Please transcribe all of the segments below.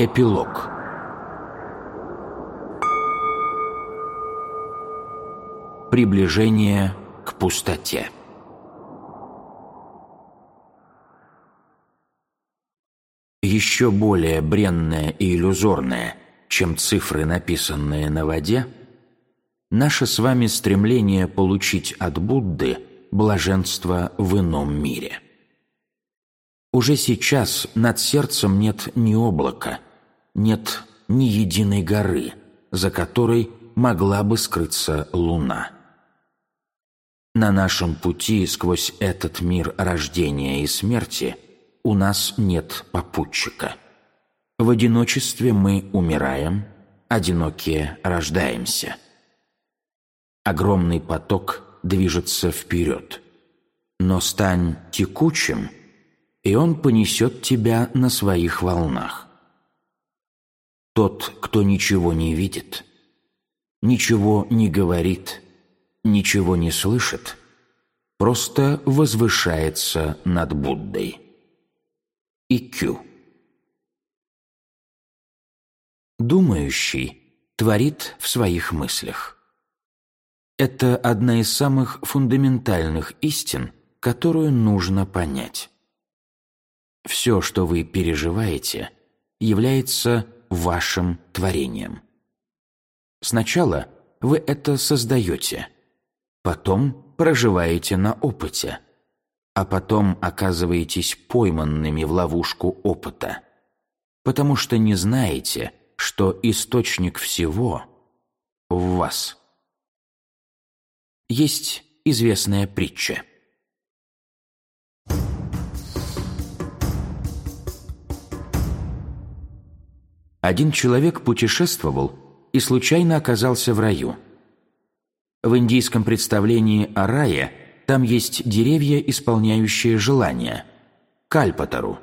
Эпилог Приближение к пустоте Еще более бренное и иллюзорное, чем цифры, написанные на воде, наше с вами стремление получить от Будды блаженство в ином мире. Уже сейчас над сердцем нет ни облака, нет ни единой горы, за которой могла бы скрыться луна. На нашем пути сквозь этот мир рождения и смерти у нас нет попутчика. В одиночестве мы умираем, одинокие рождаемся. Огромный поток движется вперед. Но стань текучим, и он понесет тебя на своих волнах. Тот, кто ничего не видит, ничего не говорит – ничего не слышит, просто возвышается над Буддой. Икю. Думающий творит в своих мыслях. Это одна из самых фундаментальных истин, которую нужно понять. Все, что вы переживаете, является вашим творением. Сначала вы это создаете – потом проживаете на опыте, а потом оказываетесь пойманными в ловушку опыта, потому что не знаете, что источник всего в вас. Есть известная притча. Один человек путешествовал и случайно оказался в раю – в индийском представлении о рае там есть деревья, исполняющие желания – кальпатару.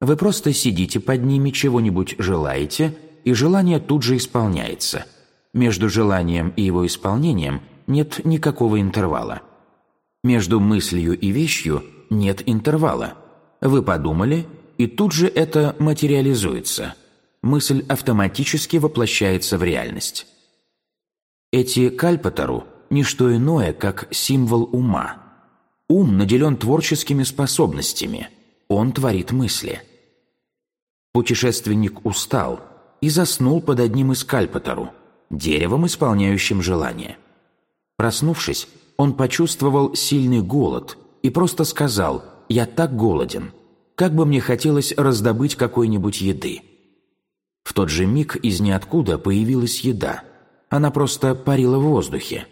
Вы просто сидите под ними, чего-нибудь желаете, и желание тут же исполняется. Между желанием и его исполнением нет никакого интервала. Между мыслью и вещью нет интервала. Вы подумали, и тут же это материализуется. Мысль автоматически воплощается в реальность. Эти кальпатару – не что иное, как символ ума. Ум наделен творческими способностями, он творит мысли. Путешественник устал и заснул под одним из кальпатару, деревом, исполняющим желание. Проснувшись, он почувствовал сильный голод и просто сказал «Я так голоден, как бы мне хотелось раздобыть какой-нибудь еды». В тот же миг из ниоткуда появилась еда – она просто парила в воздухе.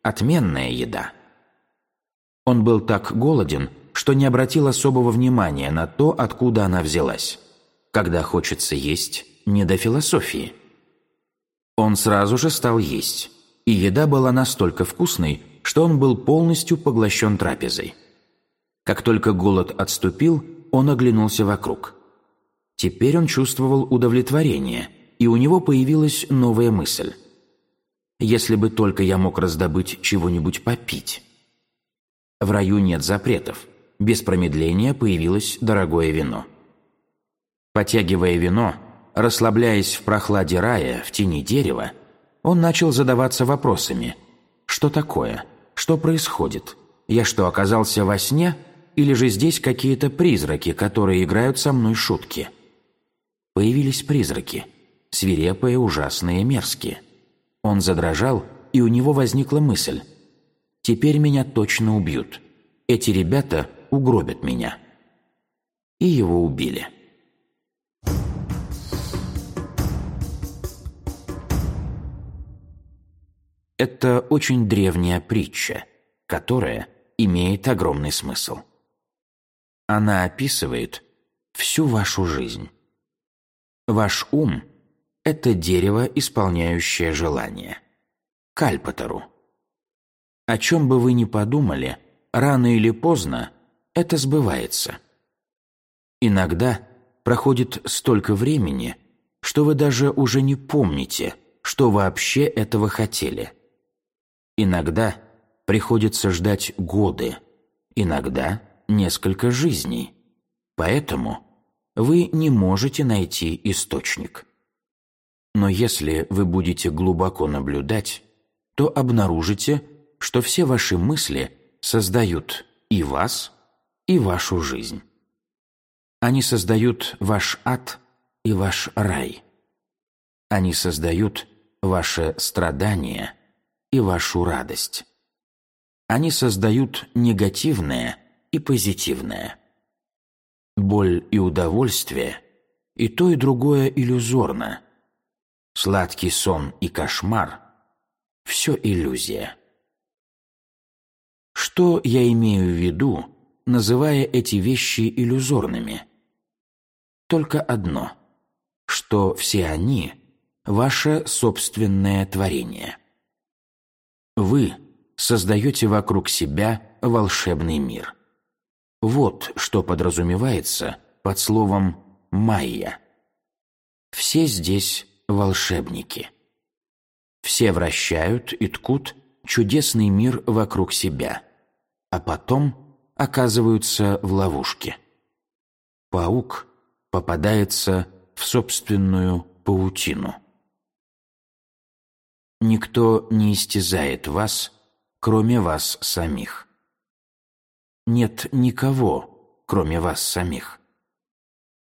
Отменная еда. Он был так голоден, что не обратил особого внимания на то, откуда она взялась. Когда хочется есть, не до философии. Он сразу же стал есть, и еда была настолько вкусной, что он был полностью поглощен трапезой. Как только голод отступил, он оглянулся вокруг. Теперь он чувствовал удовлетворение, и у него появилась новая мысль если бы только я мог раздобыть чего-нибудь попить. В раю нет запретов. Без промедления появилось дорогое вино. Потягивая вино, расслабляясь в прохладе рая, в тени дерева, он начал задаваться вопросами. Что такое? Что происходит? Я что, оказался во сне? Или же здесь какие-то призраки, которые играют со мной шутки? Появились призраки. Свирепые, ужасные, мерзкие. Он задрожал, и у него возникла мысль. «Теперь меня точно убьют. Эти ребята угробят меня». И его убили. Это очень древняя притча, которая имеет огромный смысл. Она описывает всю вашу жизнь. Ваш ум – это дерево, исполняющее желание. Кальпатору. О чем бы вы ни подумали, рано или поздно это сбывается. Иногда проходит столько времени, что вы даже уже не помните, что вообще этого хотели. Иногда приходится ждать годы, иногда несколько жизней. Поэтому вы не можете найти источник. Но если вы будете глубоко наблюдать, то обнаружите, что все ваши мысли создают и вас, и вашу жизнь. Они создают ваш ад и ваш рай. Они создают ваше страдание и вашу радость. Они создают негативное и позитивное. Боль и удовольствие и то и другое иллюзорно. Сладкий сон и кошмар – все иллюзия. Что я имею в виду, называя эти вещи иллюзорными? Только одно – что все они – ваше собственное творение. Вы создаете вокруг себя волшебный мир. Вот что подразумевается под словом «майя». Все здесь волшебники. Все вращают и ткут чудесный мир вокруг себя, а потом оказываются в ловушке. Паук попадается в собственную паутину. Никто не истязает вас, кроме вас самих. Нет никого, кроме вас самих.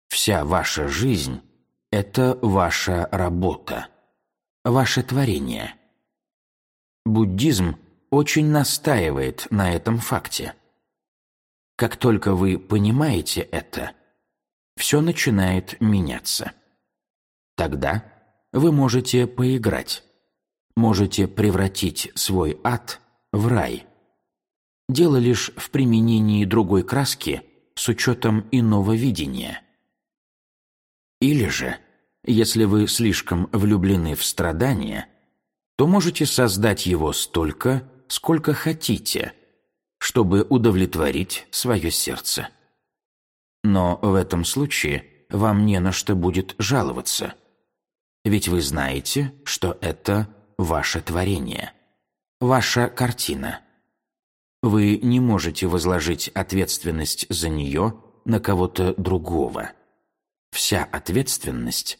Вся ваша жизнь – это ваша работа, ваше творение. Буддизм очень настаивает на этом факте. Как только вы понимаете это – все начинает меняться. Тогда вы можете поиграть, можете превратить свой ад в рай. Дело лишь в применении другой краски с учетом иного видения. Или же, если вы слишком влюблены в страдания, то можете создать его столько, сколько хотите, чтобы удовлетворить свое сердце. Но в этом случае вам не на что будет жаловаться. Ведь вы знаете, что это ваше творение, ваша картина. Вы не можете возложить ответственность за нее на кого-то другого. Вся ответственность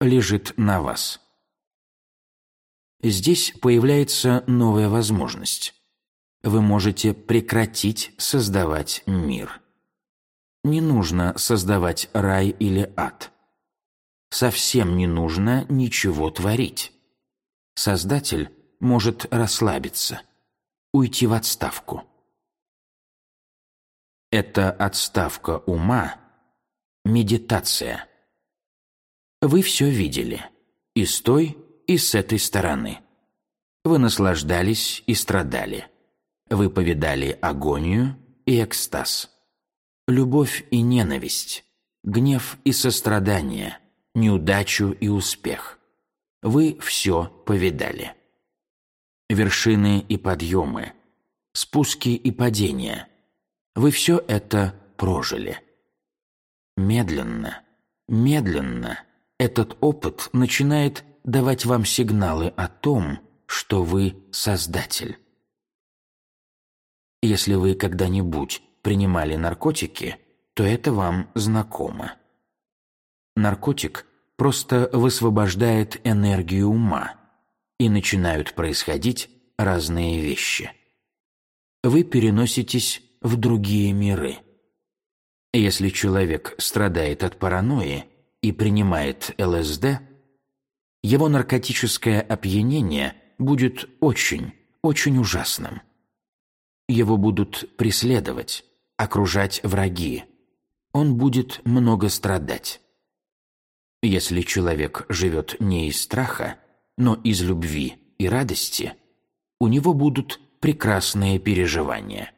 лежит на вас. Здесь появляется новая возможность. Вы можете прекратить создавать мир – не нужно создавать рай или ад. Совсем не нужно ничего творить. Создатель может расслабиться, уйти в отставку. Это отставка ума, медитация. Вы все видели, и с той, и с этой стороны. Вы наслаждались и страдали. Вы повидали агонию и экстаз любовь и ненависть, гнев и сострадание, неудачу и успех. Вы все повидали. Вершины и подъемы, спуски и падения. Вы все это прожили. Медленно, медленно этот опыт начинает давать вам сигналы о том, что вы Создатель. Если вы когда-нибудь принимали наркотики, то это вам знакомо. Наркотик просто высвобождает энергию ума, и начинают происходить разные вещи. Вы переноситесь в другие миры. Если человек страдает от паранойи и принимает ЛСД, его наркотическое опьянение будет очень, очень ужасным. Его будут преследовать, окружать враги. Он будет много страдать. Если человек живет не из страха, но из любви и радости, у него будут прекрасные переживания.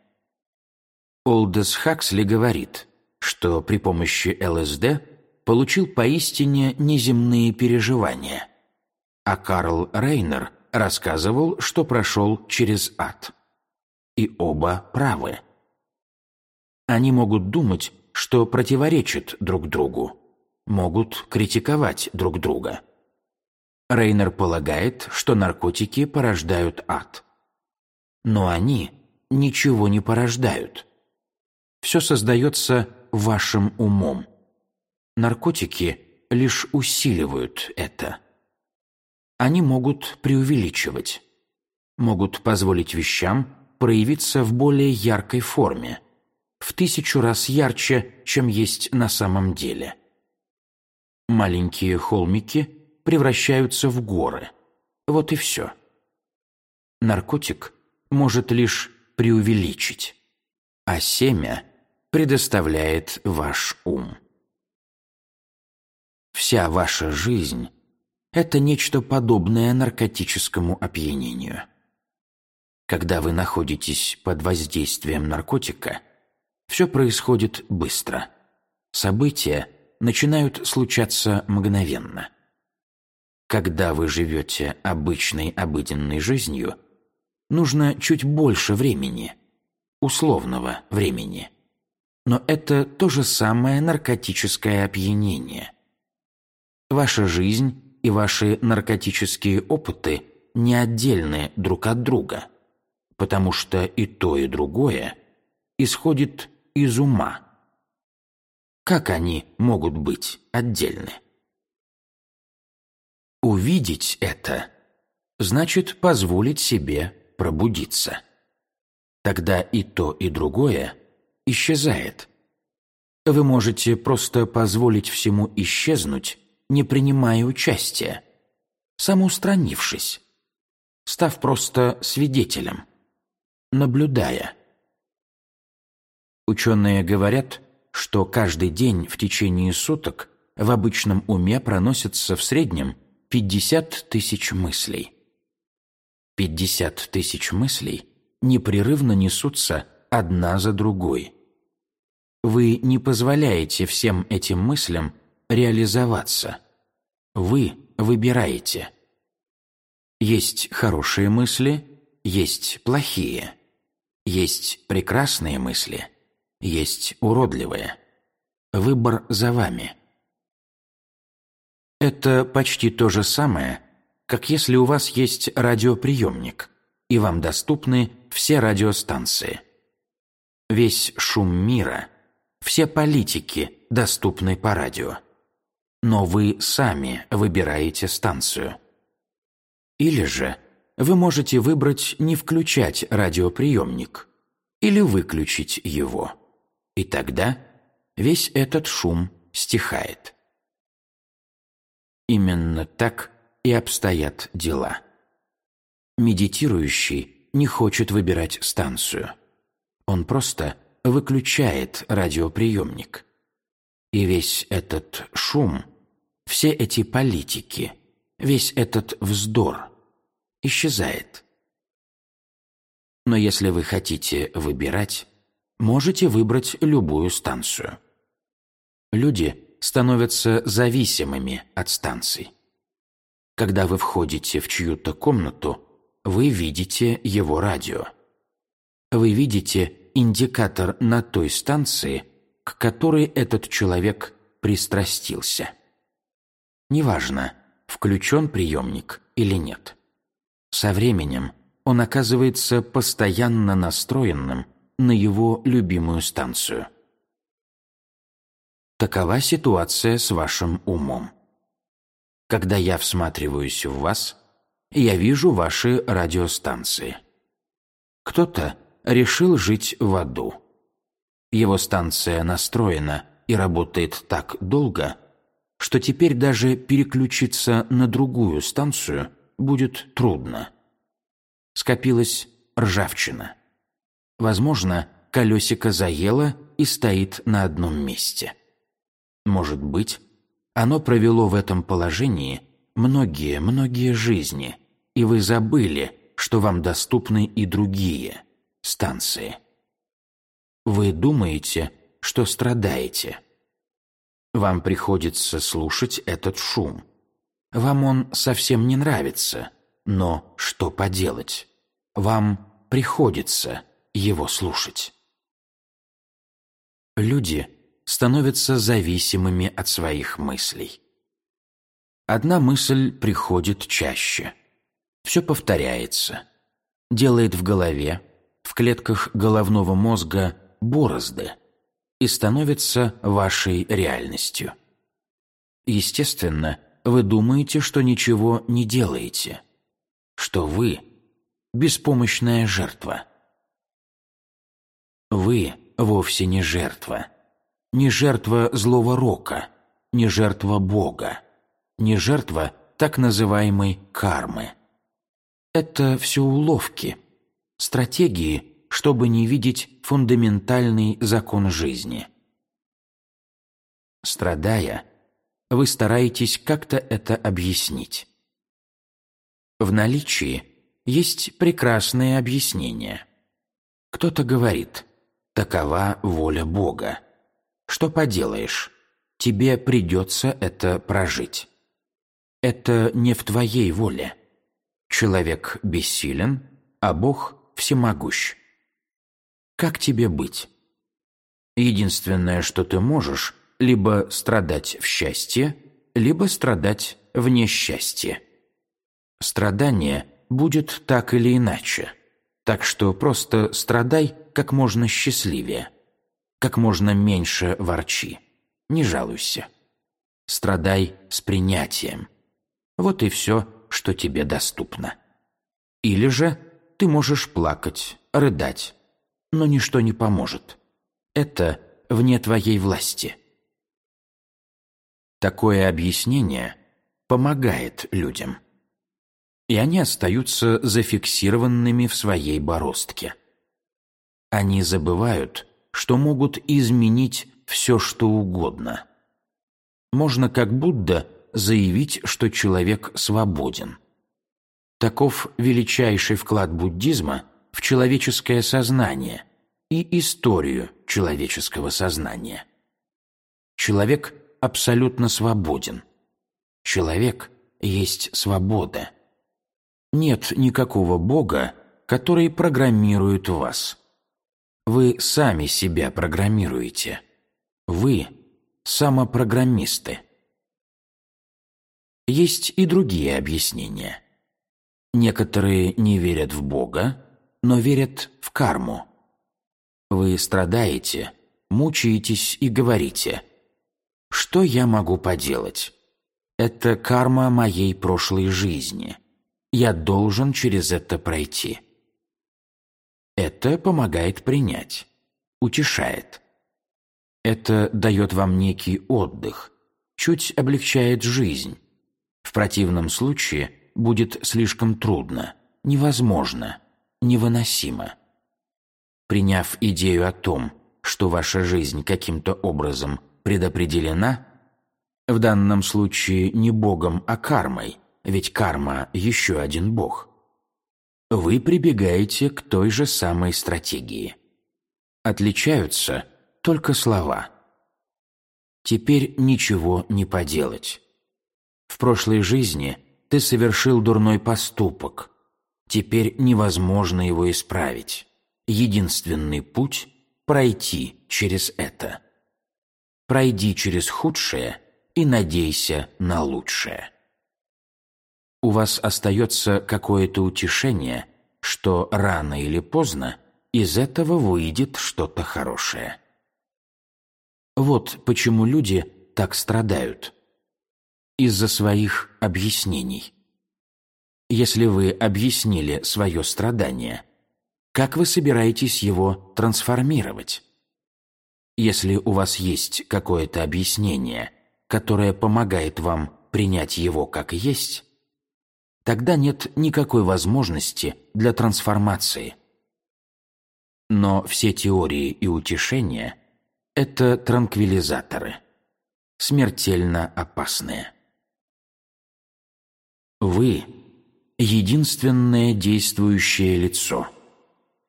Олдес Хаксли говорит, что при помощи ЛСД получил поистине неземные переживания, а Карл Рейнер рассказывал, что прошел через ад. И оба правы. Они могут думать, что противоречат друг другу, могут критиковать друг друга. Рейнер полагает, что наркотики порождают ад. Но они ничего не порождают. Все создается вашим умом. Наркотики лишь усиливают это. Они могут преувеличивать, могут позволить вещам проявиться в более яркой форме, в тысячу раз ярче, чем есть на самом деле. Маленькие холмики превращаются в горы. Вот и все. Наркотик может лишь преувеличить, а семя предоставляет ваш ум. Вся ваша жизнь – это нечто подобное наркотическому опьянению. Когда вы находитесь под воздействием наркотика, все происходит быстро. События начинают случаться мгновенно. Когда вы живете обычной обыденной жизнью, нужно чуть больше времени, условного времени. Но это то же самое наркотическое опьянение. Ваша жизнь и ваши наркотические опыты не отдельны друг от друга, потому что и то, и другое исходит из ума. Как они могут быть отдельны? Увидеть это значит позволить себе пробудиться. Тогда и то, и другое исчезает. Вы можете просто позволить всему исчезнуть, не принимая участия, самоустранившись, став просто свидетелем, наблюдая. Ученые говорят, что каждый день в течение суток в обычном уме проносится в среднем 50 тысяч мыслей. 50 тысяч мыслей непрерывно несутся одна за другой. Вы не позволяете всем этим мыслям реализоваться. Вы выбираете. Есть хорошие мысли, есть плохие. Есть прекрасные мысли – есть уродливое. Выбор за вами. Это почти то же самое, как если у вас есть радиоприемник, и вам доступны все радиостанции. Весь шум мира, все политики доступны по радио. Но вы сами выбираете станцию. Или же вы можете выбрать не включать радиоприемник или выключить его. И тогда весь этот шум стихает. Именно так и обстоят дела. Медитирующий не хочет выбирать станцию. Он просто выключает радиоприемник. И весь этот шум, все эти политики, весь этот вздор исчезает. Но если вы хотите выбирать, можете выбрать любую станцию. Люди становятся зависимыми от станций. Когда вы входите в чью-то комнату, вы видите его радио. Вы видите индикатор на той станции, к которой этот человек пристрастился. Неважно, включен приемник или нет. Со временем он оказывается постоянно настроенным на его любимую станцию. Такова ситуация с вашим умом. Когда я всматриваюсь в вас, я вижу ваши радиостанции. Кто-то решил жить в аду. Его станция настроена и работает так долго, что теперь даже переключиться на другую станцию будет трудно. Скопилась ржавчина. Возможно, колесико заело и стоит на одном месте. Может быть, оно провело в этом положении многие-многие жизни, и вы забыли, что вам доступны и другие станции. Вы думаете, что страдаете. Вам приходится слушать этот шум. Вам он совсем не нравится, но что поделать? Вам приходится его слушать. Люди становятся зависимыми от своих мыслей. Одна мысль приходит чаще. Все повторяется. Делает в голове, в клетках головного мозга борозды и становится вашей реальностью. Естественно, вы думаете, что ничего не делаете, что вы – беспомощная жертва. Вы вовсе не жертва, не жертва злого рока, не жертва Бога, не жертва так называемой кармы. Это все уловки, стратегии, чтобы не видеть фундаментальный закон жизни. Страдая, вы стараетесь как-то это объяснить. В наличии есть прекрасное объяснение. Кто-то говорит «такова воля Бога». Что поделаешь, тебе придется это прожить. Это не в твоей воле. Человек бессилен, а Бог всемогущ. Как тебе быть? Единственное, что ты можешь, либо страдать в счастье, либо страдать в несчастье. Страдание будет так или иначе, так что просто страдай как можно счастливее, как можно меньше ворчи, не жалуйся. Страдай с принятием. Вот и все, что тебе доступно. Или же ты можешь плакать, рыдать, но ничто не поможет. Это вне твоей власти. Такое объяснение помогает людям. И они остаются зафиксированными в своей бороздке. Они забывают, что могут изменить все, что угодно. Можно как Будда заявить, что человек свободен. Таков величайший вклад буддизма в человеческое сознание и историю человеческого сознания. Человек абсолютно свободен. Человек есть свобода. Нет никакого Бога, который программирует вас. Вы сами себя программируете. Вы самопрограммисты. Есть и другие объяснения. Некоторые не верят в Бога, но верят в карму. Вы страдаете, мучаетесь и говорите – что я могу поделать? Это карма моей прошлой жизни. Я должен через это пройти. Это помогает принять, утешает. Это дает вам некий отдых, чуть облегчает жизнь. В противном случае будет слишком трудно, невозможно, невыносимо. Приняв идею о том, что ваша жизнь каким-то образом предопределена, в данном случае не Богом, а кармой, ведь карма – еще один Бог, вы прибегаете к той же самой стратегии. Отличаются только слова. Теперь ничего не поделать. В прошлой жизни ты совершил дурной поступок. Теперь невозможно его исправить. Единственный путь – пройти через это. Пройди через худшее и надейся на лучшее. У вас остается какое-то утешение, что рано или поздно из этого выйдет что-то хорошее. Вот почему люди так страдают. Из-за своих объяснений. Если вы объяснили свое страдание, как вы собираетесь его трансформировать? Если у вас есть какое-то объяснение, которое помогает вам принять его как есть, тогда нет никакой возможности для трансформации. Но все теории и утешения – это транквилизаторы, смертельно опасные. Вы – единственное действующее лицо,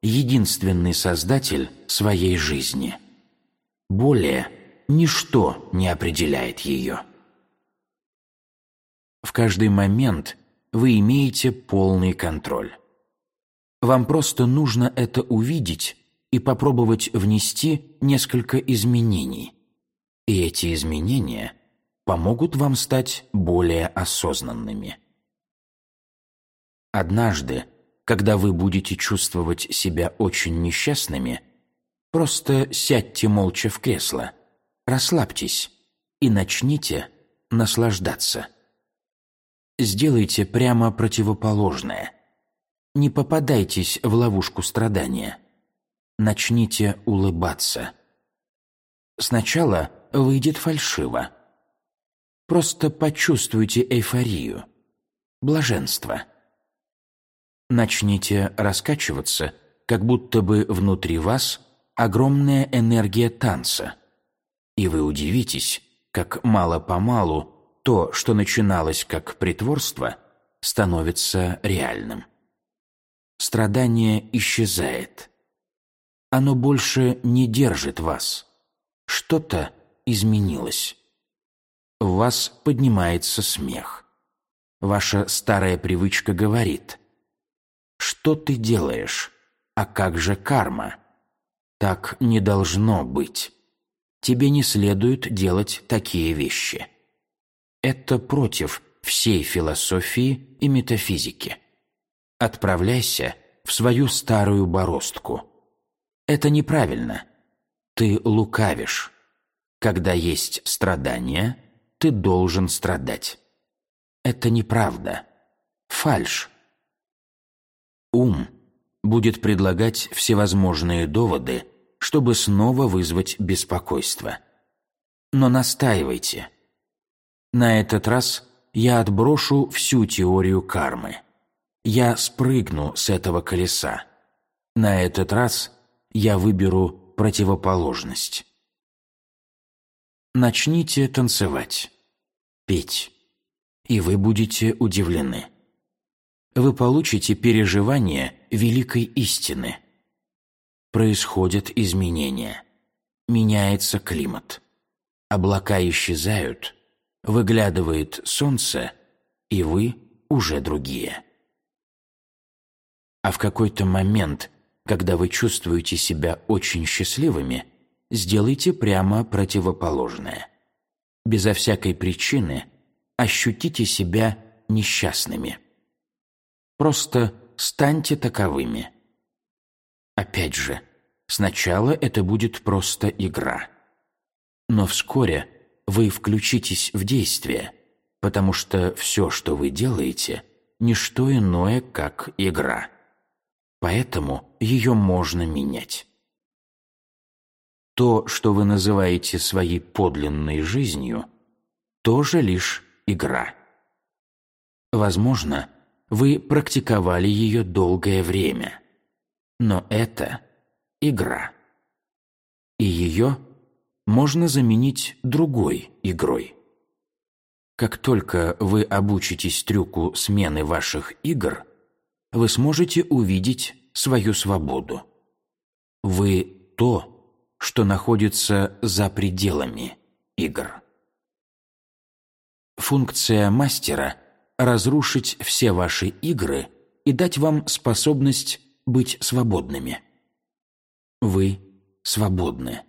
единственный создатель своей жизни – более ничто не определяет ее. В каждый момент вы имеете полный контроль. Вам просто нужно это увидеть и попробовать внести несколько изменений. И эти изменения помогут вам стать более осознанными. Однажды, когда вы будете чувствовать себя очень несчастными – Просто сядьте молча в кресло, расслабьтесь и начните наслаждаться. Сделайте прямо противоположное. Не попадайтесь в ловушку страдания. Начните улыбаться. Сначала выйдет фальшиво. Просто почувствуйте эйфорию, блаженство. Начните раскачиваться, как будто бы внутри вас огромная энергия танца. И вы удивитесь, как мало-помалу то, что начиналось как притворство, становится реальным. Страдание исчезает. Оно больше не держит вас. Что-то изменилось. В вас поднимается смех. Ваша старая привычка говорит «Что ты делаешь? А как же карма?» Так не должно быть. Тебе не следует делать такие вещи. Это против всей философии и метафизики. Отправляйся в свою старую бороздку. Это неправильно. Ты лукавишь. Когда есть страдания, ты должен страдать. Это неправда. Фальш. Ум будет предлагать всевозможные доводы, чтобы снова вызвать беспокойство. Но настаивайте – на этот раз я отброшу всю теорию кармы. Я спрыгну с этого колеса. На этот раз я выберу противоположность. Начните танцевать, петь, и вы будете удивлены. Вы получите переживание великой истины. Происходят изменения. Меняется климат. Облака исчезают – Выглядывает солнце, и вы уже другие. А в какой-то момент, когда вы чувствуете себя очень счастливыми, сделайте прямо противоположное. Безо всякой причины ощутите себя несчастными. Просто станьте таковыми. Опять же, сначала это будет просто игра. Но вскоре вы включитесь в действие, потому что все, что вы делаете, не что иное, как игра. Поэтому ее можно менять. То, что вы называете своей подлинной жизнью, тоже лишь игра. Возможно, вы практиковали ее долгое время, но это игра. И ее можно заменить другой игрой. Как только вы обучитесь трюку смены ваших игр, вы сможете увидеть свою свободу. Вы то, что находится за пределами игр. Функция мастера – разрушить все ваши игры и дать вам способность быть свободными. Вы свободны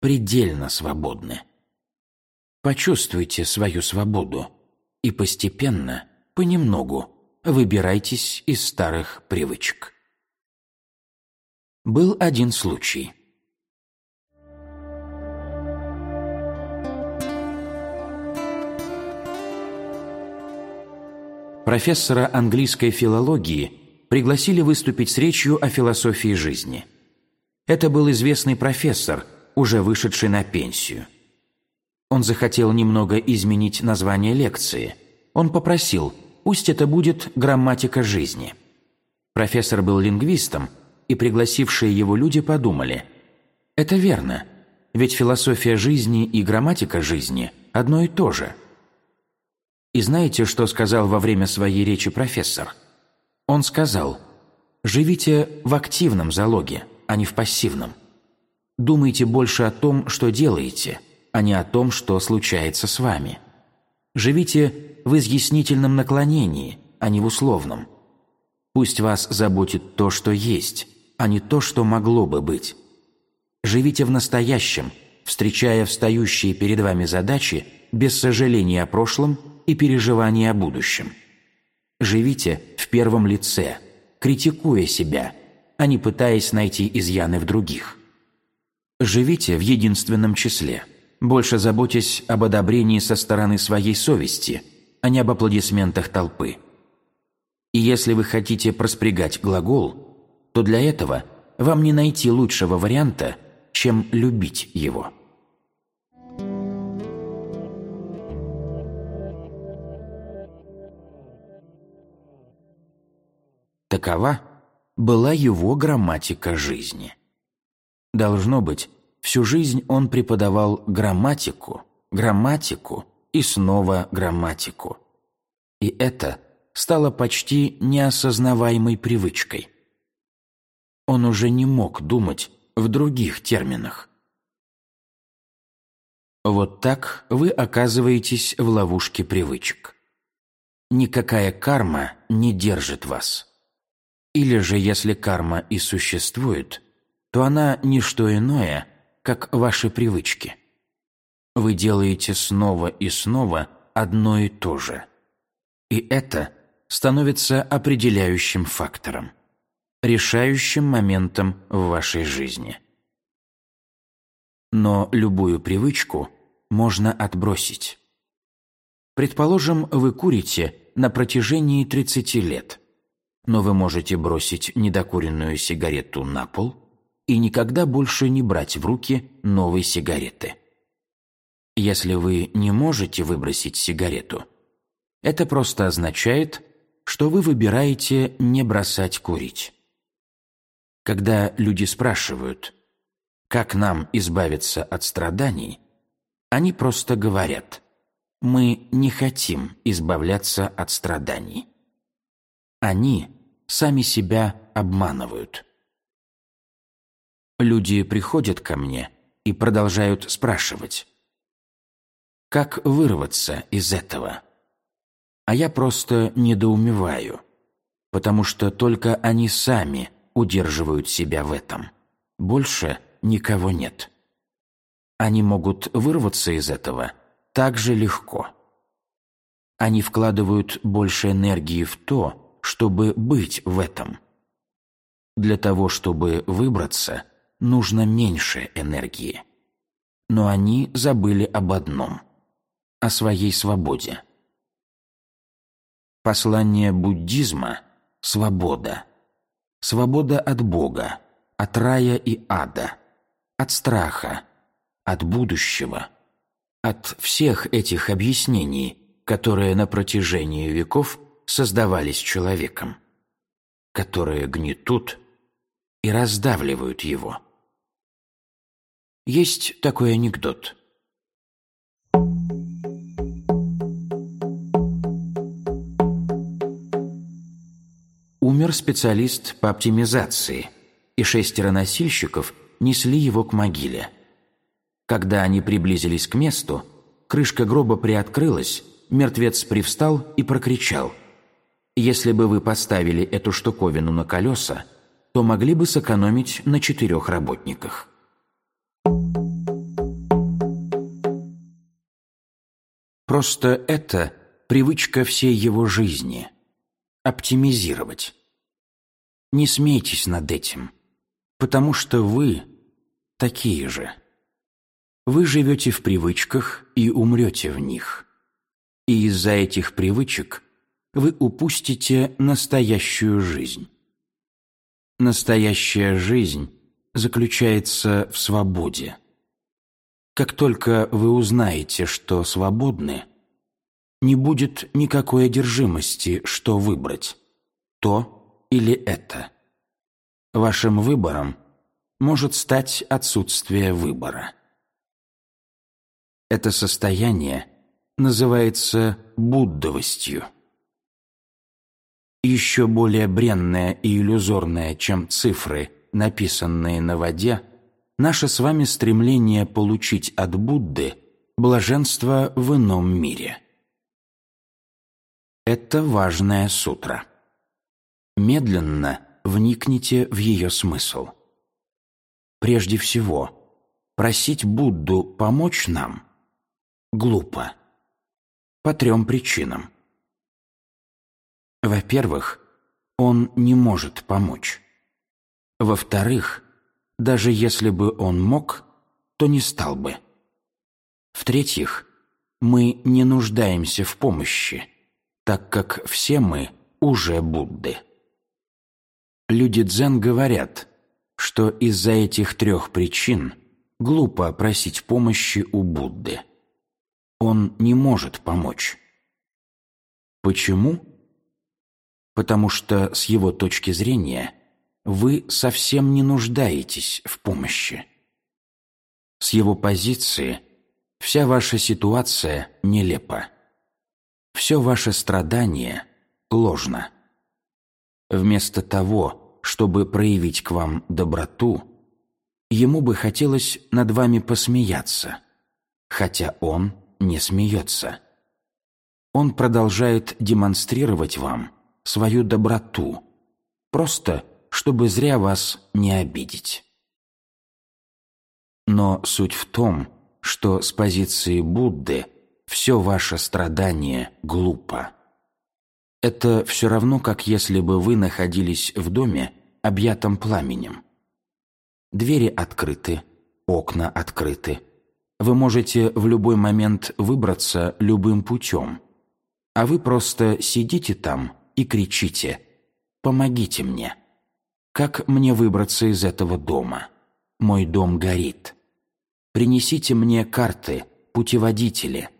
предельно свободны. Почувствуйте свою свободу и постепенно, понемногу, выбирайтесь из старых привычек. Был один случай. Профессора английской филологии пригласили выступить с речью о философии жизни. Это был известный профессор – уже вышедший на пенсию. Он захотел немного изменить название лекции. Он попросил, пусть это будет «Грамматика жизни». Профессор был лингвистом, и пригласившие его люди подумали, «Это верно, ведь философия жизни и грамматика жизни – одно и то же». И знаете, что сказал во время своей речи профессор? Он сказал, «Живите в активном залоге, а не в пассивном». Думайте больше о том, что делаете, а не о том, что случается с вами. Живите в изъяснительном наклонении, а не в условном. Пусть вас заботит то, что есть, а не то, что могло бы быть. Живите в настоящем, встречая встающие перед вами задачи без сожаления о прошлом и переживания о будущем. Живите в первом лице, критикуя себя, а не пытаясь найти изъяны в других. Живите в единственном числе, больше заботясь об одобрении со стороны своей совести, а не об аплодисментах толпы. И если вы хотите проспрягать глагол, то для этого вам не найти лучшего варианта, чем любить его. Такова была его грамматика жизни. Должно быть, всю жизнь он преподавал грамматику, грамматику и снова грамматику. И это стало почти неосознаваемой привычкой. Он уже не мог думать в других терминах. Вот так вы оказываетесь в ловушке привычек. Никакая карма не держит вас. Или же, если карма и существует, то она не что иное, как ваши привычки. Вы делаете снова и снова одно и то же. И это становится определяющим фактором, решающим моментом в вашей жизни. Но любую привычку можно отбросить. Предположим, вы курите на протяжении 30 лет – но вы можете бросить недокуренную сигарету на пол и никогда больше не брать в руки новой сигареты. Если вы не можете выбросить сигарету, это просто означает, что вы выбираете не бросать курить. Когда люди спрашивают, как нам избавиться от страданий, они просто говорят, мы не хотим избавляться от страданий. Они сами себя обманывают. Люди приходят ко мне и продолжают спрашивать, как вырваться из этого? А я просто недоумеваю, потому что только они сами удерживают себя в этом. Больше никого нет. Они могут вырваться из этого так же легко. Они вкладывают больше энергии в то, чтобы быть в этом. Для того, чтобы выбраться, нужно меньше энергии. Но они забыли об одном – о своей свободе. Послание буддизма – свобода. Свобода от Бога, от рая и ада, от страха, от будущего, от всех этих объяснений, которые на протяжении веков – создавались человеком, которые гнетут и раздавливают его. Есть такой анекдот. Умер специалист по оптимизации, и шестеро носильщиков несли его к могиле. Когда они приблизились к месту, крышка гроба приоткрылась, мертвец привстал и прокричал – если бы вы поставили эту штуковину на колеса, то могли бы сэкономить на четырех работниках. Просто это привычка всей его жизни – оптимизировать. Не смейтесь над этим, потому что вы такие же. Вы живете в привычках и умрете в них. И из-за этих привычек – вы упустите настоящую жизнь. Настоящая жизнь заключается в свободе. Как только вы узнаете, что свободны, не будет никакой одержимости, что выбрать, то или это. Вашим выбором может стать отсутствие выбора. Это состояние называется буддовостью еще более бренное и иллюзорное, чем цифры, написанные на воде, наше с вами стремление получить от Будды блаженство в ином мире. Это важная сутра. Медленно вникните в ее смысл. Прежде всего, просить Будду помочь нам глупо. По трем причинам. Во-первых, он не может помочь. Во-вторых, даже если бы он мог, то не стал бы. В-третьих, мы не нуждаемся в помощи, так как все мы уже Будды. Люди дзен говорят, что из-за этих трех причин глупо просить помощи у Будды. Он не может помочь. Почему? Потому что с его точки зрения вы совсем не нуждаетесь в помощи. С его позиции вся ваша ситуация нелепа. Все ваше страдание ложно. Вместо того, чтобы проявить к вам доброту, ему бы хотелось над вами посмеяться, хотя он не смеется. Он продолжает демонстрировать вам свою доброту, просто чтобы зря вас не обидеть. Но суть в том, что с позиции Будды все ваше страдание глупо. Это все равно, как если бы вы находились в доме, объятом пламенем. Двери открыты, окна открыты. Вы можете в любой момент выбраться любым путем. А вы просто сидите там и кричите «Помогите мне! Как мне выбраться из этого дома? Мой дом горит. Принесите мне карты, путеводители.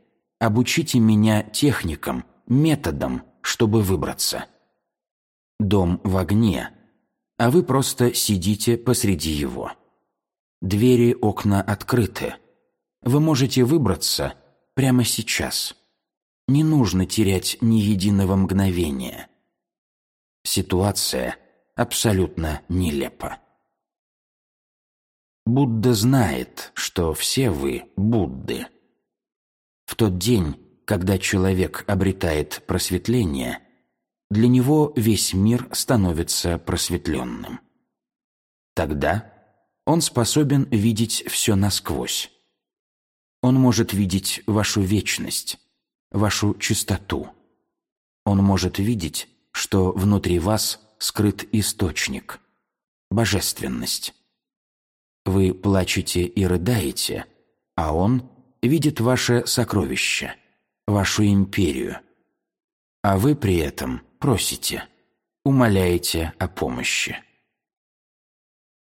Обучите меня техникам, методам, чтобы выбраться. Дом в огне, а вы просто сидите посреди его. Двери, окна открыты. Вы можете выбраться прямо сейчас. Не нужно терять ни единого мгновения. Ситуация абсолютно нелепа. Будда знает, что все вы Будды. В тот день, когда человек обретает просветление, для него весь мир становится просветленным. Тогда он способен видеть все насквозь. Он может видеть вашу вечность, вашу чистоту. Он может видеть, что внутри вас скрыт источник, божественность. Вы плачете и рыдаете, а он видит ваше сокровище – вашу империю. А вы при этом просите, умоляете о помощи.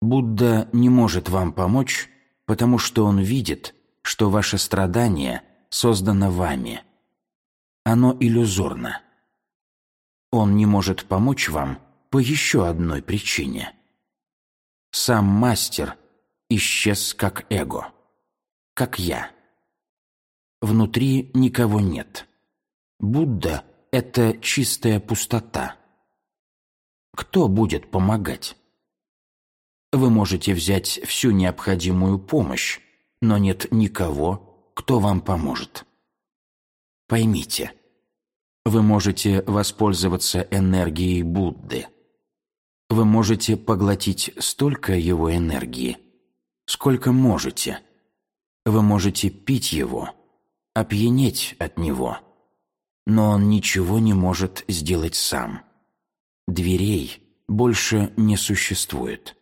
Будда не может вам помочь, потому что он видит, что ваше страдание создано вами. Оно иллюзорно. Он не может помочь вам по еще одной причине. Сам мастер исчез как эго, как я. Внутри никого нет. Будда — это чистая пустота. Кто будет помогать? Вы можете взять всю необходимую помощь, но нет никого, кто вам поможет. Поймите, вы можете воспользоваться энергией Будды. Вы можете поглотить столько его энергии, сколько можете. Вы можете пить его – опьянеть от него. Но он ничего не может сделать сам. Дверей больше не существует.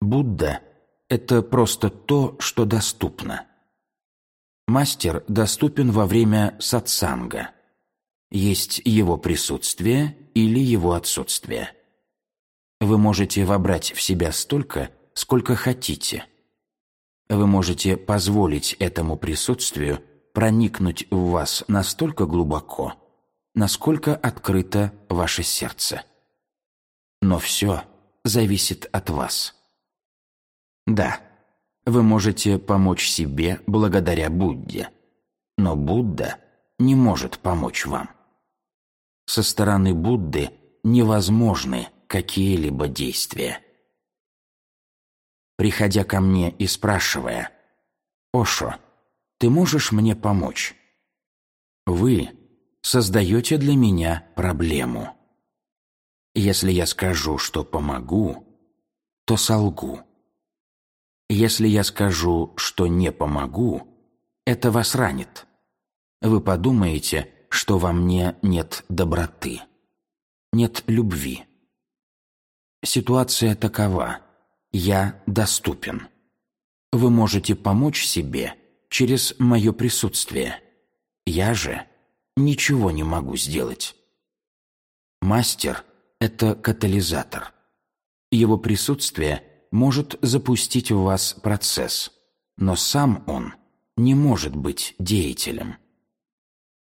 Будда – это просто то, что доступно. Мастер доступен во время сатсанга. Есть его присутствие или его отсутствие. Вы можете вобрать в себя столько, сколько хотите – вы можете позволить этому присутствию проникнуть в вас настолько глубоко, насколько открыто ваше сердце. Но все зависит от вас. Да, вы можете помочь себе благодаря Будде, но Будда не может помочь вам. Со стороны Будды невозможны какие-либо действия приходя ко мне и спрашивая, «Ошо, ты можешь мне помочь?» Вы создаете для меня проблему. Если я скажу, что помогу, то солгу. Если я скажу, что не помогу, это вас ранит. Вы подумаете, что во мне нет доброты, нет любви. Ситуация такова. Я доступен. Вы можете помочь себе через мое присутствие. Я же ничего не могу сделать. Мастер – это катализатор. Его присутствие может запустить в вас процесс, но сам он не может быть деятелем.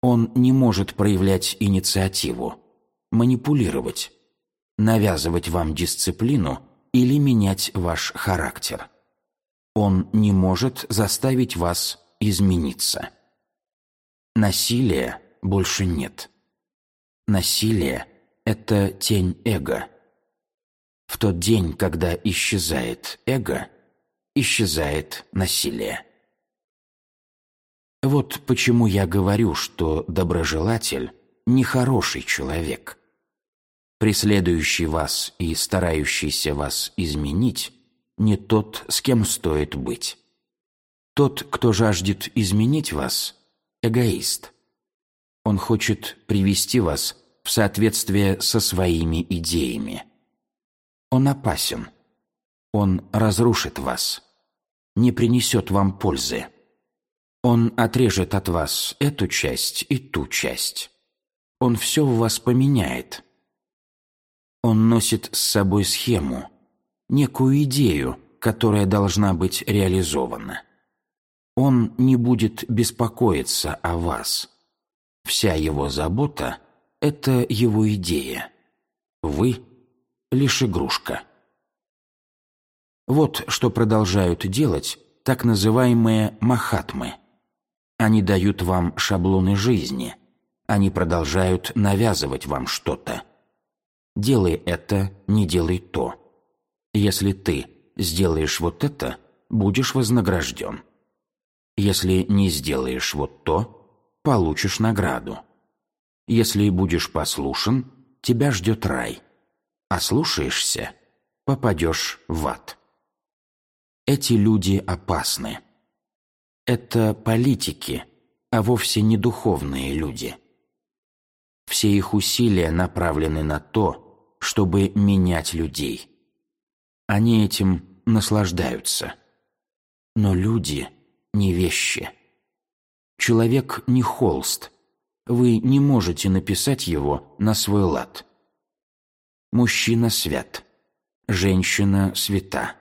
Он не может проявлять инициативу, манипулировать, навязывать вам дисциплину или менять ваш характер. Он не может заставить вас измениться. Насилия больше нет. Насилие – это тень эго. В тот день, когда исчезает эго, исчезает насилие. Вот почему я говорю, что доброжелатель – нехороший человек. Преследующий вас и старающийся вас изменить – не тот, с кем стоит быть. Тот, кто жаждет изменить вас – эгоист. Он хочет привести вас в соответствие со своими идеями. Он опасен. Он разрушит вас. Не принесет вам пользы. Он отрежет от вас эту часть и ту часть. Он все в вас поменяет. Он носит с собой схему, некую идею, которая должна быть реализована. Он не будет беспокоиться о вас. Вся его забота – это его идея. Вы – лишь игрушка. Вот что продолжают делать так называемые махатмы – они дают вам шаблоны жизни. Они продолжают навязывать вам что-то. Делай это, не делай то. Если ты сделаешь вот это, будешь вознагражден. Если не сделаешь вот то, получишь награду. Если будешь послушен, тебя ждет рай. А слушаешься, попадешь в ад. Эти люди опасны это политики, а вовсе не духовные люди. Все их усилия направлены на то, чтобы менять людей. Они этим наслаждаются. Но люди не вещи. Человек не холст. Вы не можете написать его на свой лад. Мужчина свят. Женщина свята.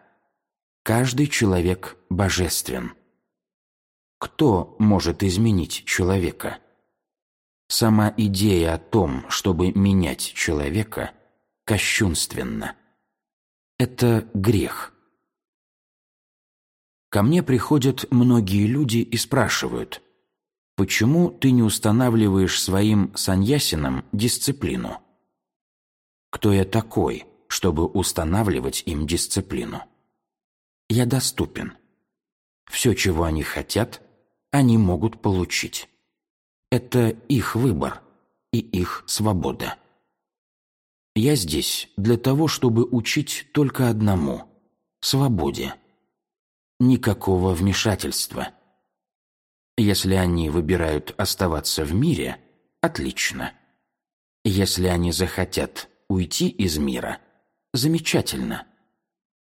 Каждый человек божествен. Кто может изменить человека? Сама идея о том, чтобы менять человека, кощунственна. Это грех. Ко мне приходят многие люди и спрашивают, почему ты не устанавливаешь своим саньясинам дисциплину? Кто я такой, чтобы устанавливать им дисциплину? Я доступен. Все, чего они хотят, они могут получить. Это их выбор и их свобода. Я здесь для того, чтобы учить только одному – свободе. Никакого вмешательства. Если они выбирают оставаться в мире – отлично. Если они захотят уйти из мира – замечательно.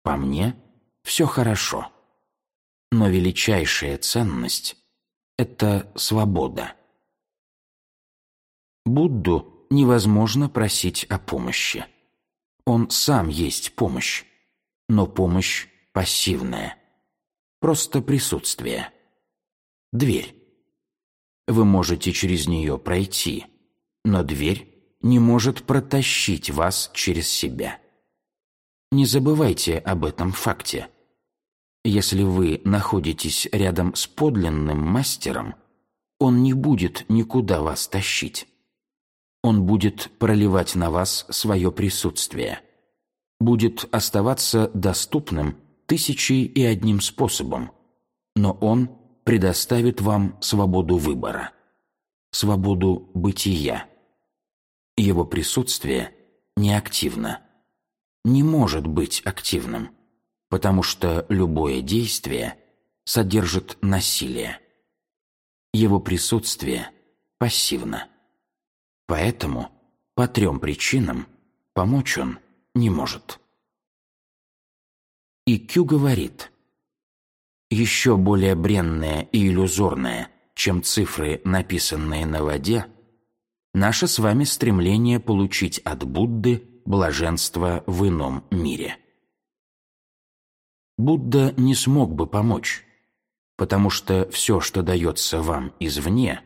По мне – все хорошо. Но величайшая ценность это свобода. Будду невозможно просить о помощи. Он сам есть помощь, но помощь пассивная. Просто присутствие. Дверь. Вы можете через нее пройти, но дверь не может протащить вас через себя. Не забывайте об этом факте – если вы находитесь рядом с подлинным мастером, он не будет никуда вас тащить. Он будет проливать на вас свое присутствие. Будет оставаться доступным тысячей и одним способом, но он предоставит вам свободу выбора, свободу бытия. Его присутствие неактивно, не может быть активным – потому что любое действие содержит насилие. Его присутствие пассивно. Поэтому по трем причинам помочь он не может. И Кю говорит, еще более бренное и иллюзорное, чем цифры, написанные на воде, наше с вами стремление получить от Будды блаженство в ином мире. Будда не смог бы помочь, потому что все, что дается вам извне,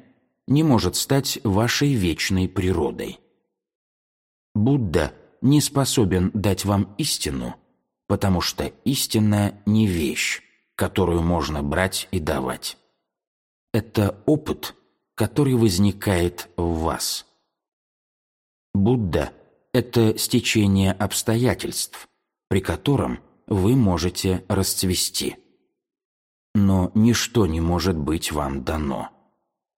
не может стать вашей вечной природой. Будда не способен дать вам истину, потому что истина не вещь, которую можно брать и давать. Это опыт, который возникает в вас. Будда – это стечение обстоятельств, при котором вы можете расцвести. Но ничто не может быть вам дано.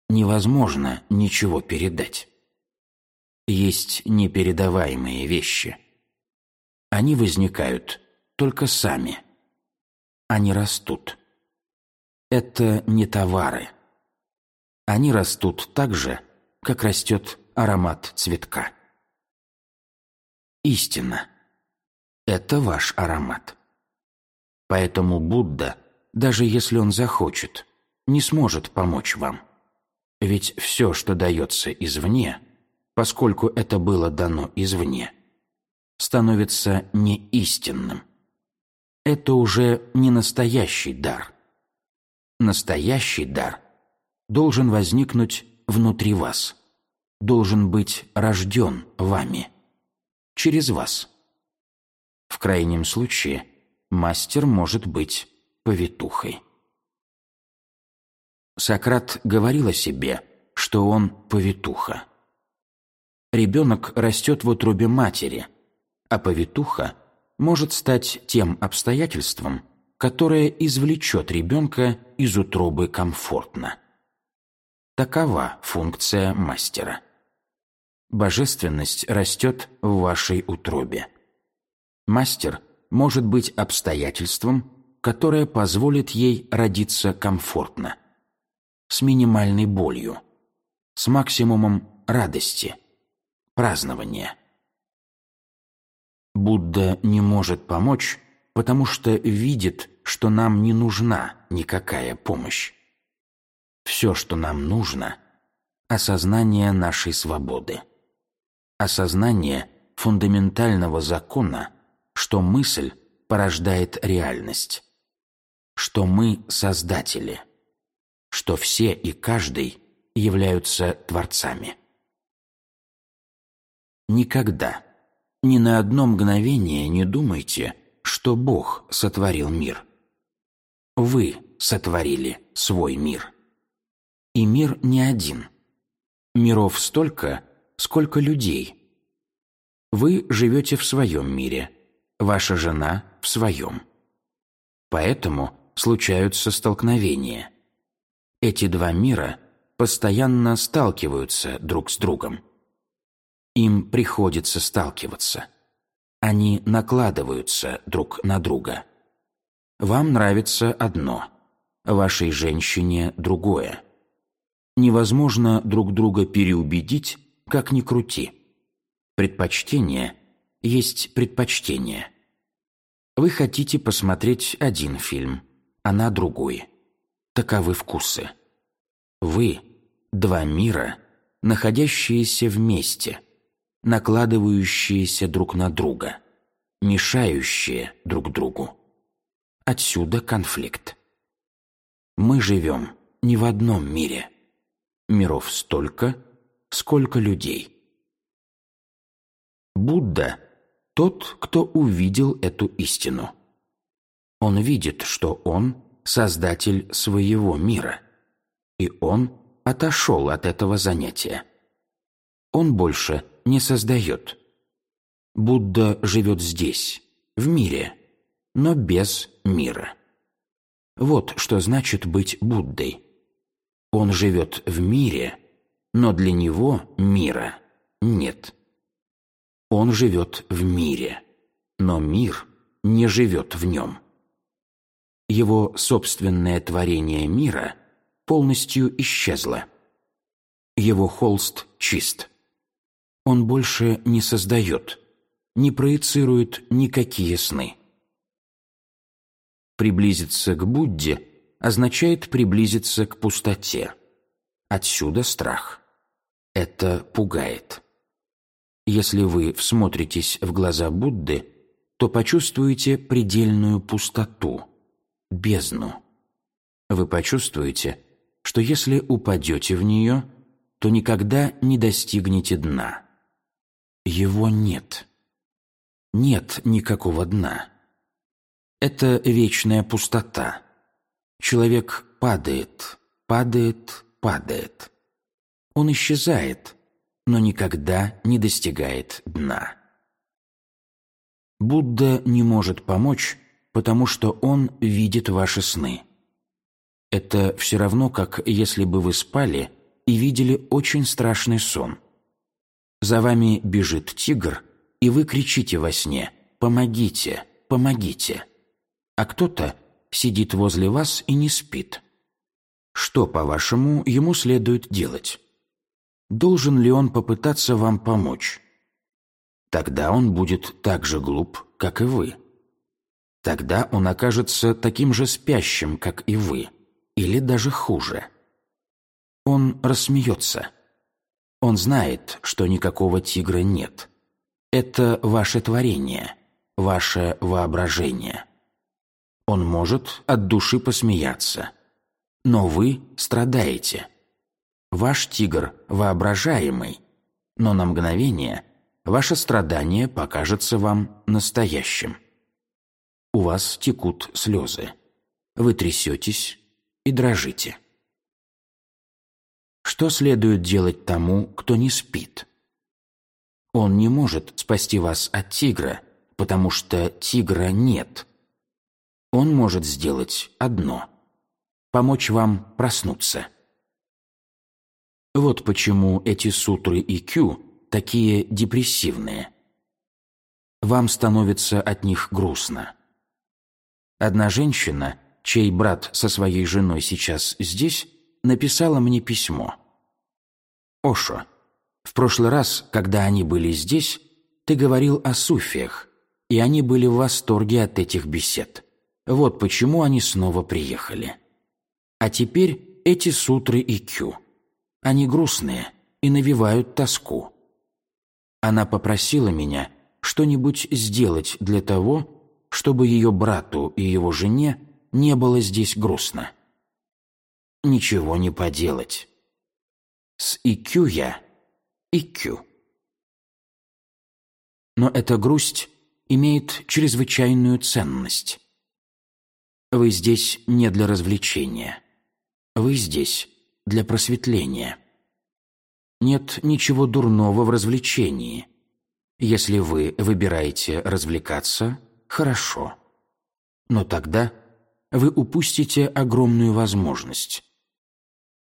Невозможно ничего передать. Есть непередаваемые вещи. Они возникают только сами. Они растут. Это не товары. Они растут так же, как растет аромат цветка. Истина – это ваш аромат. Поэтому Будда, даже если он захочет, не сможет помочь вам. Ведь все, что дается извне, поскольку это было дано извне, становится неистинным. Это уже не настоящий дар. Настоящий дар должен возникнуть внутри вас, должен быть рожден вами, через вас. В крайнем случае – мастер может быть повитухой. Сократ говорил о себе, что он повитуха. Ребенок растет в утробе матери, а повитуха может стать тем обстоятельством, которое извлечет ребенка из утробы комфортно. Такова функция мастера. Божественность растет в вашей утробе. Мастер может быть обстоятельством, которое позволит ей родиться комфортно, с минимальной болью, с максимумом радости, празднования. Будда не может помочь, потому что видит, что нам не нужна никакая помощь. Все, что нам нужно – осознание нашей свободы, осознание фундаментального закона – что мысль порождает реальность, что мы создатели, что все и каждый являются творцами. Никогда, ни на одно мгновение не думайте, что Бог сотворил мир. Вы сотворили свой мир. И мир не один. Миров столько, сколько людей. Вы живете в своем мире – ваша жена в своем. Поэтому случаются столкновения. Эти два мира постоянно сталкиваются друг с другом. Им приходится сталкиваться. Они накладываются друг на друга. Вам нравится одно, вашей женщине другое. Невозможно друг друга переубедить, как ни крути. Предпочтение есть предпочтение. Вы хотите посмотреть один фильм, она другой. Таковы вкусы. Вы – два мира, находящиеся вместе, накладывающиеся друг на друга, мешающие друг другу. Отсюда конфликт. Мы живем не в одном мире. Миров столько, сколько людей. Будда тот, кто увидел эту истину. Он видит, что он – создатель своего мира, и он отошел от этого занятия. Он больше не создает. Будда живет здесь, в мире, но без мира. Вот что значит быть Буддой. Он живет в мире, но для него мира нет. Он живет в мире, но мир не живет в нем. Его собственное творение мира полностью исчезло. Его холст чист. Он больше не создает, не проецирует никакие сны. Приблизиться к Будде означает приблизиться к пустоте. Отсюда страх. Это пугает. Если вы всмотритесь в глаза Будды, то почувствуете предельную пустоту, бездну. Вы почувствуете, что если упадете в нее, то никогда не достигнете дна. Его нет. Нет никакого дна. Это вечная пустота. Человек падает, падает, падает. Он исчезает, но никогда не достигает дна. Будда не может помочь, потому что он видит ваши сны. Это все равно, как если бы вы спали и видели очень страшный сон. За вами бежит тигр, и вы кричите во сне «Помогите! Помогите!» А кто-то сидит возле вас и не спит. Что, по-вашему, ему следует делать? Должен ли он попытаться вам помочь? Тогда он будет так же глуп, как и вы. Тогда он окажется таким же спящим, как и вы, или даже хуже. Он рассмеется. Он знает, что никакого тигра нет. Это ваше творение, ваше воображение. Он может от души посмеяться. Но вы страдаете. Ваш тигр воображаемый, но на мгновение ваше страдание покажется вам настоящим. У вас текут слезы. Вы трясетесь и дрожите. Что следует делать тому, кто не спит? Он не может спасти вас от тигра, потому что тигра нет. Он может сделать одно – помочь вам проснуться. Вот почему эти сутры и кю такие депрессивные. Вам становится от них грустно. Одна женщина, чей брат со своей женой сейчас здесь, написала мне письмо. «Ошо, в прошлый раз, когда они были здесь, ты говорил о суфиях, и они были в восторге от этих бесед. Вот почему они снова приехали. А теперь эти сутры и кю. Они грустные и навевают тоску. Она попросила меня что-нибудь сделать для того, чтобы ее брату и его жене не было здесь грустно. Ничего не поделать. С икю я икю. Но эта грусть имеет чрезвычайную ценность. Вы здесь не для развлечения. Вы здесь для просветления. Нет ничего дурного в развлечении. Если вы выбираете развлекаться, хорошо. Но тогда вы упустите огромную возможность.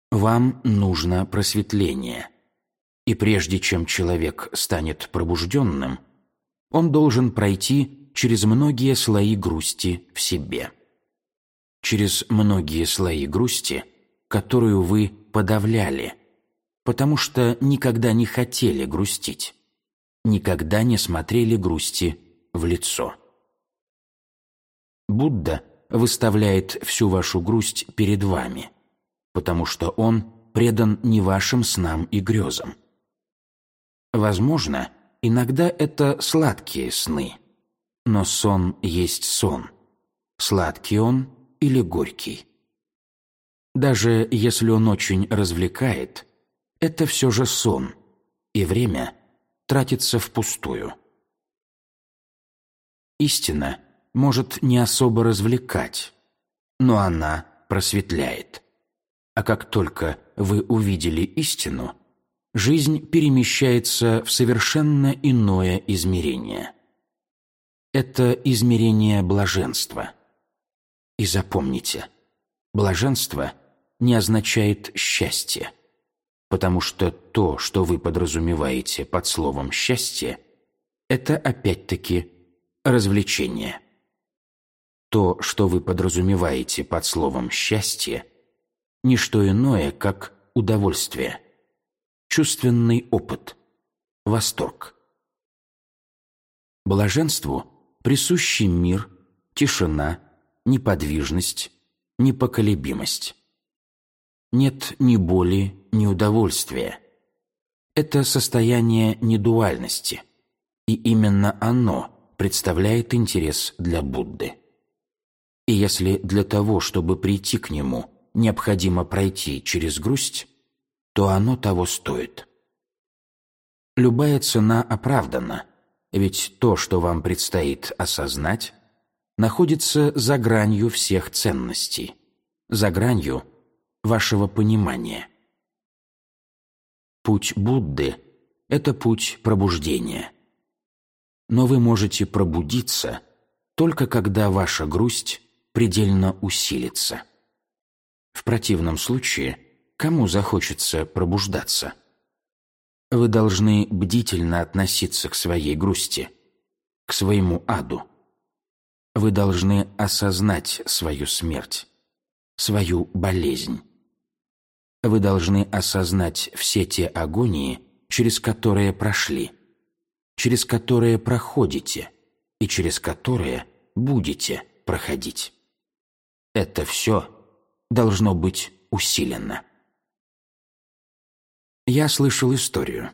Вам нужно просветление. И прежде чем человек станет пробужденным, он должен пройти через многие слои грусти в себе. Через многие слои грусти, которую вы подавляли, потому что никогда не хотели грустить, никогда не смотрели грусти в лицо. Будда выставляет всю вашу грусть перед вами, потому что он предан не вашим снам и грезам. Возможно, иногда это сладкие сны, но сон есть сон, сладкий он или горький. Даже если он очень развлекает, это все же сон, и время тратится впустую. Истина – может не особо развлекать, но она просветляет. А как только вы увидели истину, жизнь перемещается в совершенно иное измерение. Это измерение блаженства. И запомните, блаженство не означает счастье, потому что то, что вы подразумеваете под словом «счастье», это опять-таки развлечение. То, что вы подразумеваете под словом «счастье», не что иное, как удовольствие, чувственный опыт, восторг. Блаженству присущи мир, тишина, неподвижность, непоколебимость. Нет ни боли, ни удовольствия. Это состояние недуальности, и именно оно представляет интерес для Будды. И если для того, чтобы прийти к нему, необходимо пройти через грусть, то оно того стоит. Любая цена оправдана, ведь то, что вам предстоит осознать, находится за гранью всех ценностей, за гранью вашего понимания. Путь Будды – это путь пробуждения. Но вы можете пробудиться только когда ваша грусть предельно усилится. В противном случае кому захочется пробуждаться? Вы должны бдительно относиться к своей грусти, к своему аду. Вы должны осознать свою смерть, свою болезнь. Вы должны осознать все те агонии, через которые прошли, через которые проходите и через которые будете проходить. Это все должно быть усиленно. Я слышал историю.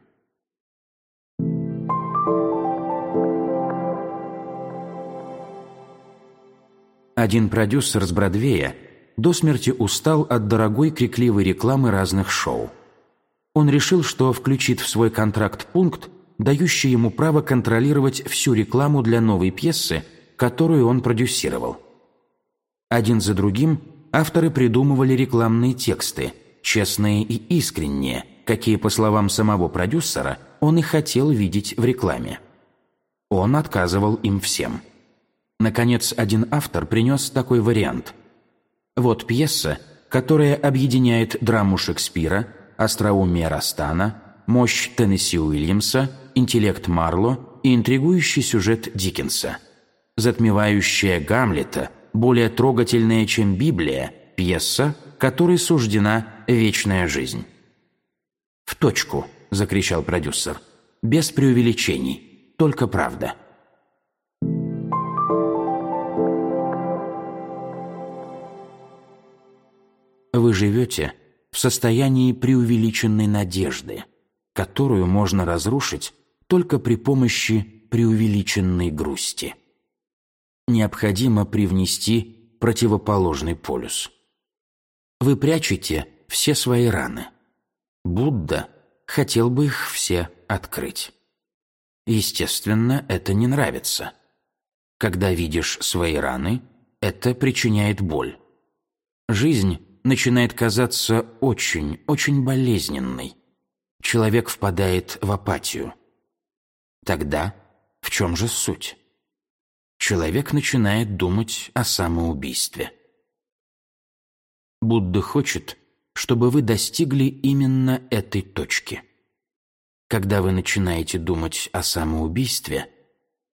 Один продюсер с Бродвея до смерти устал от дорогой крикливой рекламы разных шоу. Он решил, что включит в свой контракт пункт, дающий ему право контролировать всю рекламу для новой пьесы, которую он продюсировал. Один за другим авторы придумывали рекламные тексты, честные и искренние – какие, по словам самого продюсера, он и хотел видеть в рекламе. Он отказывал им всем. Наконец, один автор принес такой вариант. Вот пьеса, которая объединяет драму Шекспира, остроумие Растана, мощь Теннесси Уильямса, интеллект Марло и интригующий сюжет Диккенса. Затмевающая Гамлета, более трогательная, чем Библия, пьеса, которой суждена вечная жизнь. «В точку!» – закричал продюсер. «Без преувеличений. Только правда». Живете в состоянии преувеличенной надежды, которую можно разрушить только при помощи преувеличенной грусти. Необходимо привнести противоположный полюс. Вы прячете все свои раны – Будда хотел бы их все открыть. Естественно, это не нравится. Когда видишь свои раны, это причиняет боль. Жизнь начинает казаться очень, очень болезненной. Человек впадает в апатию. Тогда в чем же суть? Человек начинает думать о самоубийстве. Будда хочет, чтобы вы достигли именно этой точки. Когда вы начинаете думать о самоубийстве,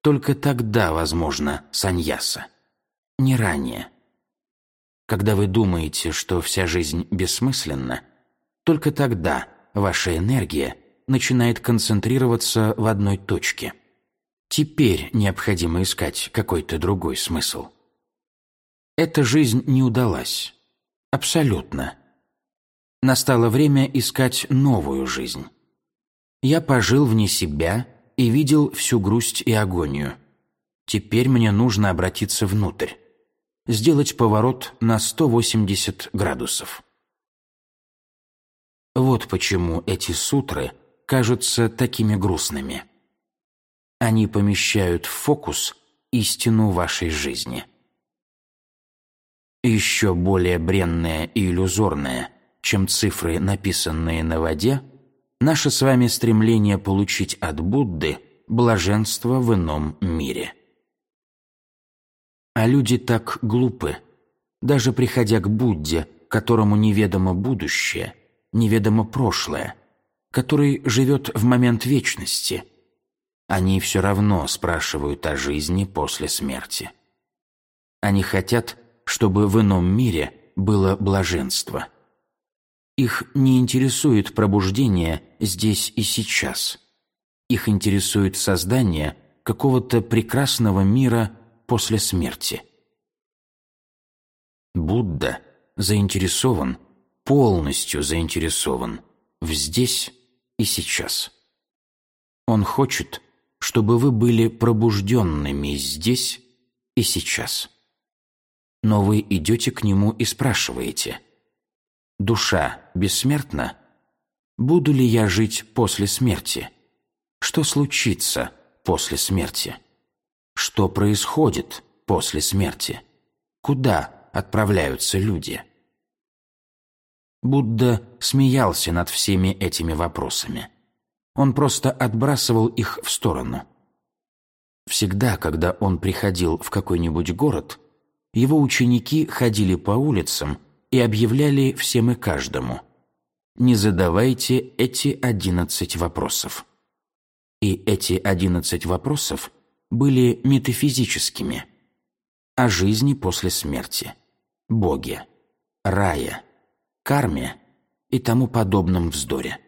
только тогда возможно саньяса, не ранее. Когда вы думаете, что вся жизнь бессмысленна, только тогда ваша энергия начинает концентрироваться в одной точке. Теперь необходимо искать какой-то другой смысл. Эта жизнь не удалась. Абсолютно Настало время искать новую жизнь. Я пожил вне себя и видел всю грусть и агонию. Теперь мне нужно обратиться внутрь, сделать поворот на 180 градусов. Вот почему эти сутры кажутся такими грустными. Они помещают в фокус истину вашей жизни. Еще более бренное и иллюзорное – чем цифры, написанные на воде, наше с вами стремление получить от Будды блаженство в ином мире. А люди так глупы, даже приходя к Будде, которому неведомо будущее, неведомо прошлое, который живет в момент вечности, они все равно спрашивают о жизни после смерти. Они хотят, чтобы в ином мире было блаженство – их не интересует пробуждение здесь и сейчас. Их интересует создание какого-то прекрасного мира после смерти – Будда заинтересован, полностью заинтересован в здесь и сейчас. Он хочет, чтобы вы были пробужденными здесь и сейчас. Но вы идете к нему и спрашиваете, «Душа бессмертна? Буду ли я жить после смерти? Что случится после смерти? Что происходит после смерти? Куда отправляются люди?» Будда смеялся над всеми этими вопросами. Он просто отбрасывал их в сторону. Всегда, когда он приходил в какой-нибудь город, его ученики ходили по улицам и объявляли всем и каждому «Не задавайте эти одиннадцать вопросов». И эти одиннадцать вопросов были метафизическими о жизни после смерти, Боге, рае, карме и тому подобном вздоре.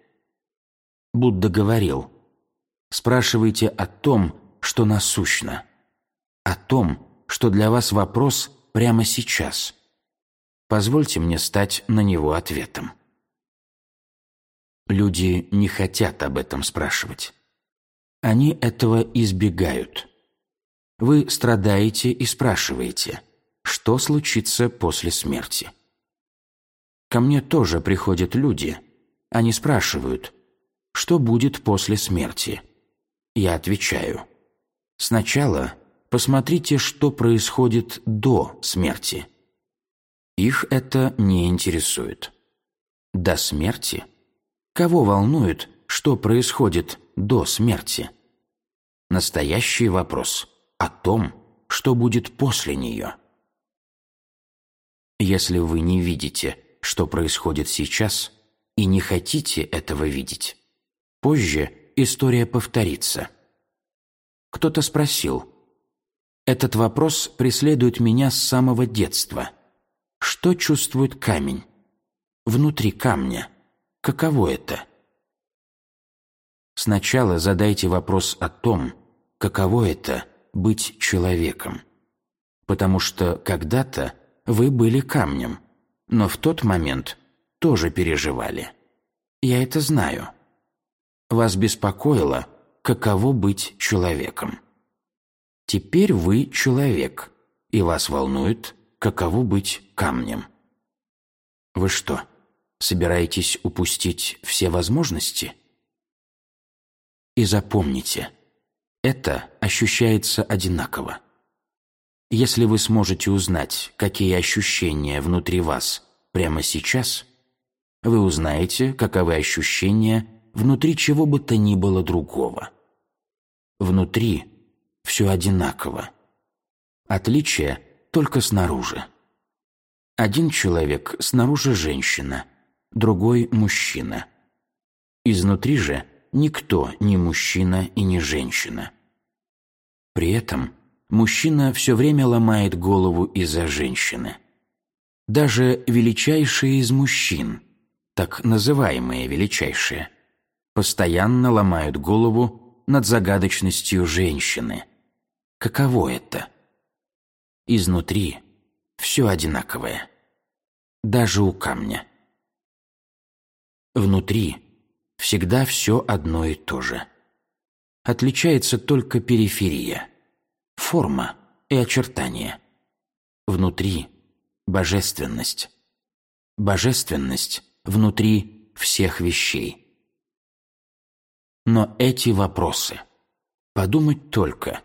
Будда говорил, спрашивайте о том, что насущно, о том, что для вас вопрос прямо сейчас. Позвольте мне стать на него ответом. Люди не хотят об этом спрашивать. Они этого избегают. Вы страдаете и спрашиваете, что случится после смерти. Ко мне тоже приходят люди. Они спрашивают, что будет после смерти. Я отвечаю, сначала посмотрите, что происходит до смерти. Их это не интересует. До смерти? Кого волнует, что происходит до смерти? Настоящий вопрос о том, что будет после нее. Если вы не видите, что происходит сейчас, и не хотите этого видеть, Позже история повторится. Кто-то спросил, «Этот вопрос преследует меня с самого детства. Что чувствует камень? Внутри камня. Каково это?» Сначала задайте вопрос о том, каково это быть человеком. Потому что когда-то вы были камнем, но в тот момент тоже переживали. Я это знаю вас беспокоило, каково быть человеком. Теперь вы человек, и вас волнует, каково быть камнем. Вы что, собираетесь упустить все возможности? И запомните, это ощущается одинаково. Если вы сможете узнать, какие ощущения внутри вас прямо сейчас, вы узнаете, каковы ощущения внутри чего бы то ни было другого. Внутри все одинаково. Отличие только снаружи. Один человек снаружи женщина, другой мужчина. Изнутри же никто не мужчина и не женщина. При этом мужчина все время ломает голову из-за женщины. Даже величайшие из мужчин, так называемые величайшие, постоянно ломают голову над загадочностью женщины. Каково это? Изнутри все одинаковое. Даже у камня. Внутри всегда все одно и то же. Отличается только периферия, форма и очертания. Внутри божественность. Божественность внутри всех вещей. Но эти вопросы. Подумать только.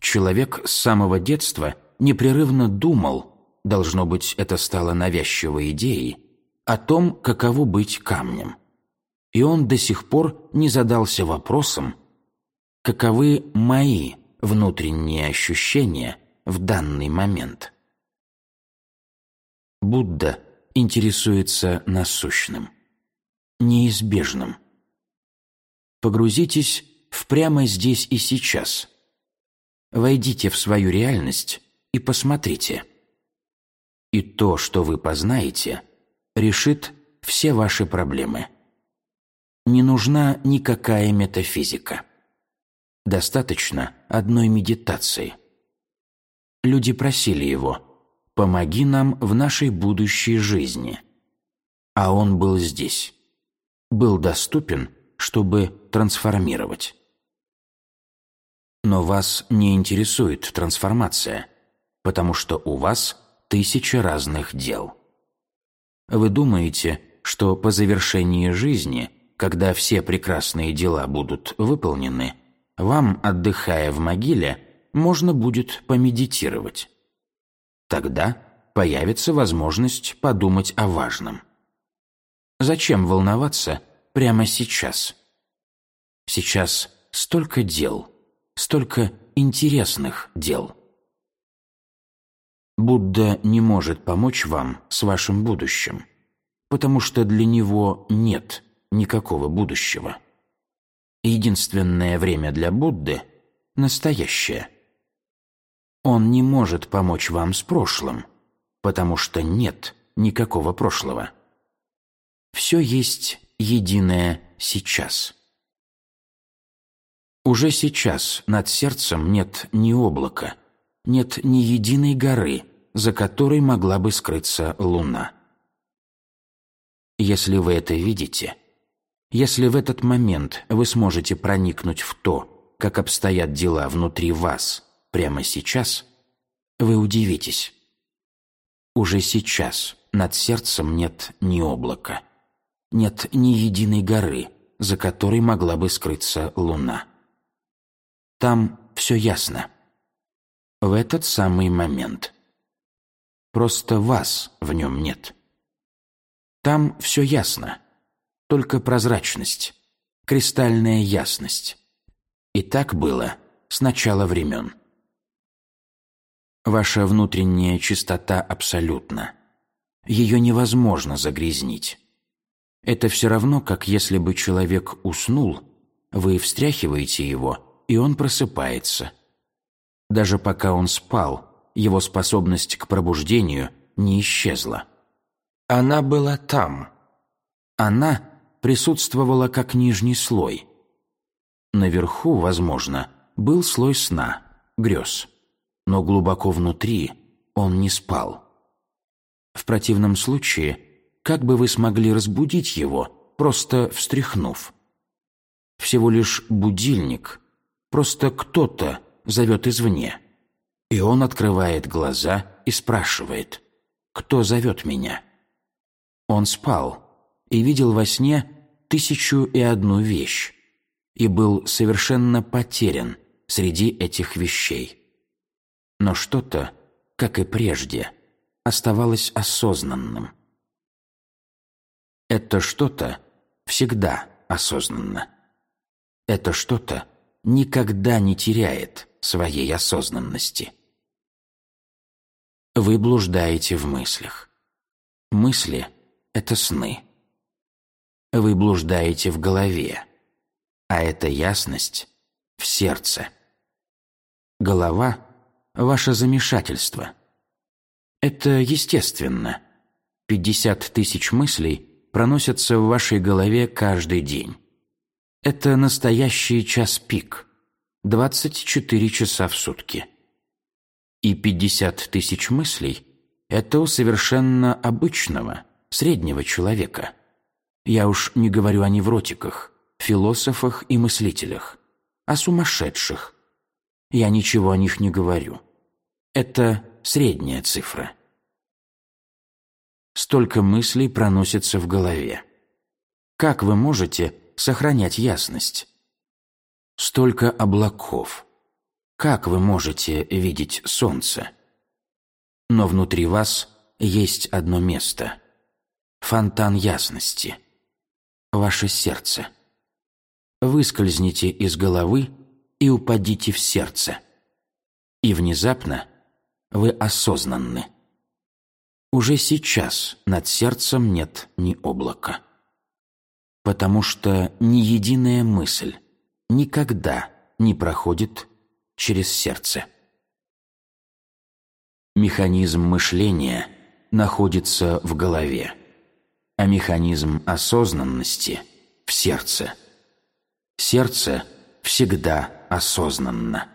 Человек с самого детства непрерывно думал, должно быть, это стало навязчивой идеей, о том, каково быть камнем. И он до сих пор не задался вопросом, каковы мои внутренние ощущения в данный момент. Будда интересуется насущным, неизбежным – Погрузитесь в прямо здесь и сейчас. Войдите в свою реальность и посмотрите. И то, что вы познаете, решит все ваши проблемы. Не нужна никакая метафизика. Достаточно одной медитации. Люди просили его помоги нам в нашей будущей жизни. А он был здесь. Был доступен, чтобы трансформировать. Но вас не интересует трансформация, потому что у вас тысяча разных дел. Вы думаете, что по завершении жизни, когда все прекрасные дела будут выполнены, вам, отдыхая в могиле, можно будет помедитировать. Тогда появится возможность подумать о важном. Зачем волноваться прямо сейчас? Сейчас столько дел, столько интересных дел. Будда не может помочь вам с вашим будущим, потому что для него нет никакого будущего. Единственное время для Будды – настоящее. Он не может помочь вам с прошлым, потому что нет никакого прошлого. Все есть единое сейчас. Уже сейчас над сердцем нет ни облака, нет ни единой горы, за которой могла бы скрыться луна. Если вы это видите, если в этот момент вы сможете проникнуть в то, как обстоят дела внутри вас прямо сейчас, вы удивитесь. Уже сейчас над сердцем нет ни облака, нет ни единой горы, за которой могла бы скрыться луна. Там все ясно. В этот самый момент. Просто вас в нем нет. Там все ясно, только прозрачность, кристальная ясность. И так было с начала времен. Ваша внутренняя чистота абсолютна. Ее невозможно загрязнить. Это все равно, как если бы человек уснул, вы встряхиваете его, и он просыпается. Даже пока он спал, его способность к пробуждению не исчезла. Она была там. Она присутствовала как нижний слой. Наверху, возможно, был слой сна, грез. Но глубоко внутри он не спал. В противном случае, как бы вы смогли разбудить его, просто встряхнув? Всего лишь будильник, просто кто-то зовет извне. И он открывает глаза и спрашивает, «Кто зовет меня?» Он спал и видел во сне тысячу и одну вещь и был совершенно потерян среди этих вещей. Но что-то, как и прежде, оставалось осознанным. Это что-то всегда осознанно. Это что-то никогда не теряет своей осознанности. Вы блуждаете в мыслях. Мысли — это сны. Вы блуждаете в голове, а это ясность в сердце. Голова – ваше замешательство. Это естественно. 50 тысяч мыслей проносятся в вашей голове каждый день. Это настоящий час пик, 24 часа в сутки. И 50 тысяч мыслей – это у совершенно обычного – среднего человека. Я уж не говорю о невротиках, философах и мыслителях, о сумасшедших. Я ничего о них не говорю. Это средняя цифра. Столько мыслей проносится в голове. Как вы можете сохранять ясность? Столько облаков. Как вы можете видеть солнце? Но внутри вас есть одно место – фонтан ясности. Ваше сердце. Выскользните из головы и упадите в сердце. И внезапно вы осознанны. Уже сейчас над сердцем нет ни облака. Потому что ни единая мысль никогда не проходит через сердце. Механизм мышления находится в голове а механизм осознанности в сердце. Сердце всегда осознанно.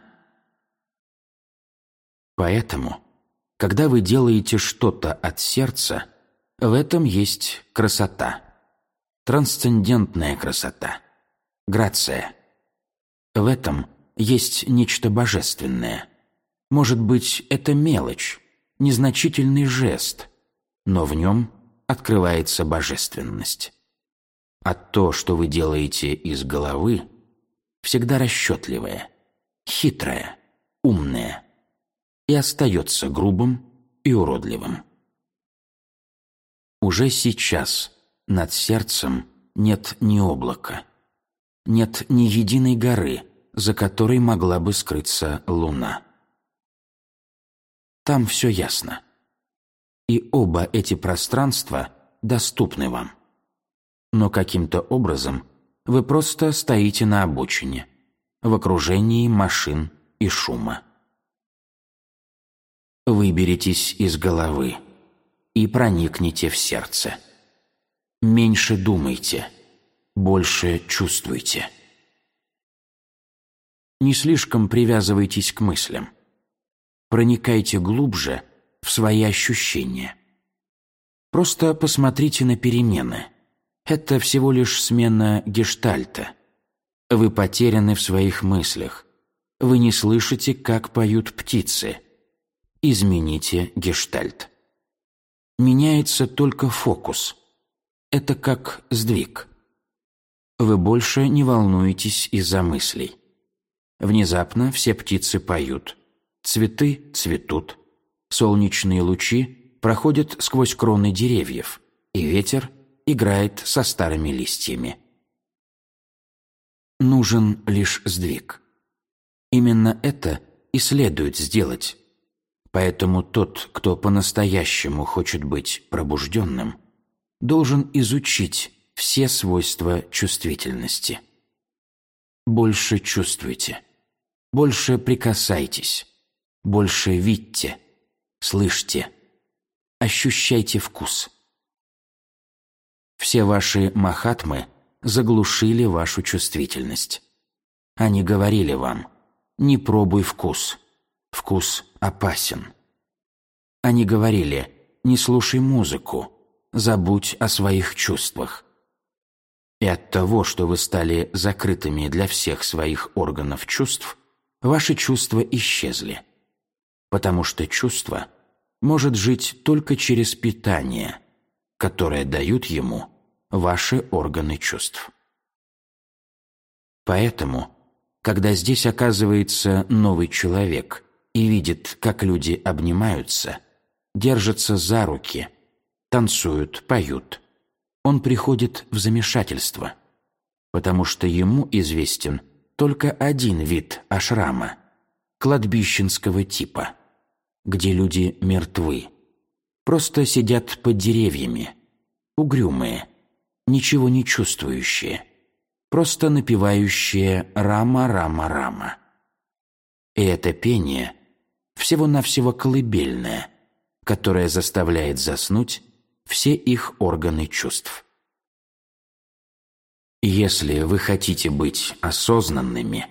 Поэтому Когда вы делаете что-то от сердца, в этом есть красота. Трансцендентная красота. Грация. В этом есть нечто божественное. Может быть, это мелочь, незначительный жест, но в нем открывается божественность. А то, что вы делаете из головы, всегда расчетливое, хитрое, умное и остается грубым и уродливым. Уже сейчас над сердцем нет ни облака, нет ни единой горы, за которой могла бы скрыться луна. Там все ясно. И оба эти пространства доступны вам. Но каким-то образом вы просто стоите на обочине, в окружении машин и шума. Выберитесь из головы и проникните в сердце. Меньше думайте, больше чувствуйте. Не слишком привязывайтесь к мыслям проникайте глубже в свои ощущения. Просто посмотрите на перемены. Это всего лишь смена гештальта. Вы потеряны в своих мыслях. Вы не слышите, как поют птицы. Измените гештальт. Меняется только фокус. Это как сдвиг. Вы больше не волнуетесь из-за мыслей. Внезапно все птицы поют – Цветы цветут, солнечные лучи проходят сквозь кроны деревьев, и ветер играет со старыми листьями. Нужен лишь сдвиг. Именно это и следует сделать. Поэтому тот, кто по-настоящему хочет быть пробужденным, должен изучить все свойства чувствительности. Больше чувствуйте, больше прикасайтесь, больше видьте, слышьте, ощущайте вкус. Все ваши махатмы заглушили вашу чувствительность. Они говорили вам «не пробуй вкус, вкус опасен». Они говорили «не слушай музыку, забудь о своих чувствах». И от того, что вы стали закрытыми для всех своих органов чувств, ваши чувства исчезли – потому что чувство может жить только через питание, которое дают ему ваши органы чувств. Поэтому, когда здесь оказывается новый человек и видит, как люди обнимаются, держатся за руки, танцуют, поют, он приходит в замешательство, потому что ему известен только один вид ашрама – кладбищенского типа – где люди мертвы. Просто сидят под деревьями, угрюмые, ничего не чувствующие, просто напевающие «рама-рама-рама». И это пение всего-навсего колыбельное, которое заставляет заснуть все их органы чувств. Если вы хотите быть осознанными,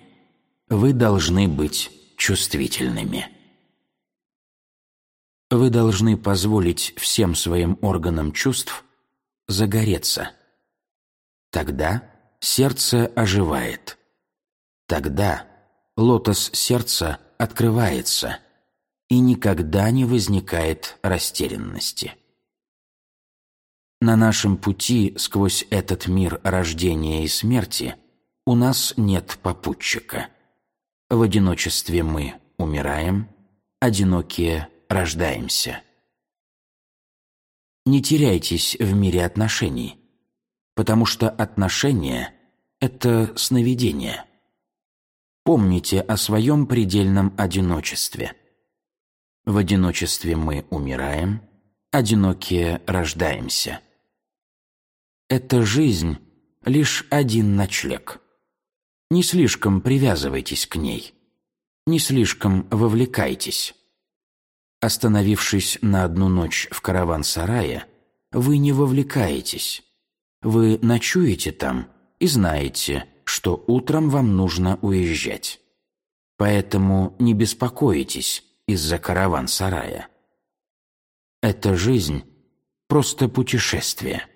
вы должны быть чувствительными вы должны позволить всем своим органам чувств загореться. Тогда сердце оживает. Тогда лотос сердца открывается и никогда не возникает растерянности. На нашем пути сквозь этот мир рождения и смерти у нас нет попутчика. В одиночестве мы умираем, одинокие рождаемся. Не теряйтесь в мире отношений, потому что отношения – это сновидение. Помните о своем предельном одиночестве. В одиночестве мы умираем, одинокие рождаемся. Эта жизнь – лишь один ночлег. Не слишком привязывайтесь к ней, не слишком вовлекайтесь. Остановившись на одну ночь в караван-сарае, вы не вовлекаетесь. Вы ночуете там и знаете, что утром вам нужно уезжать. Поэтому не беспокойтесь из-за караван-сарая. Эта жизнь – просто путешествие,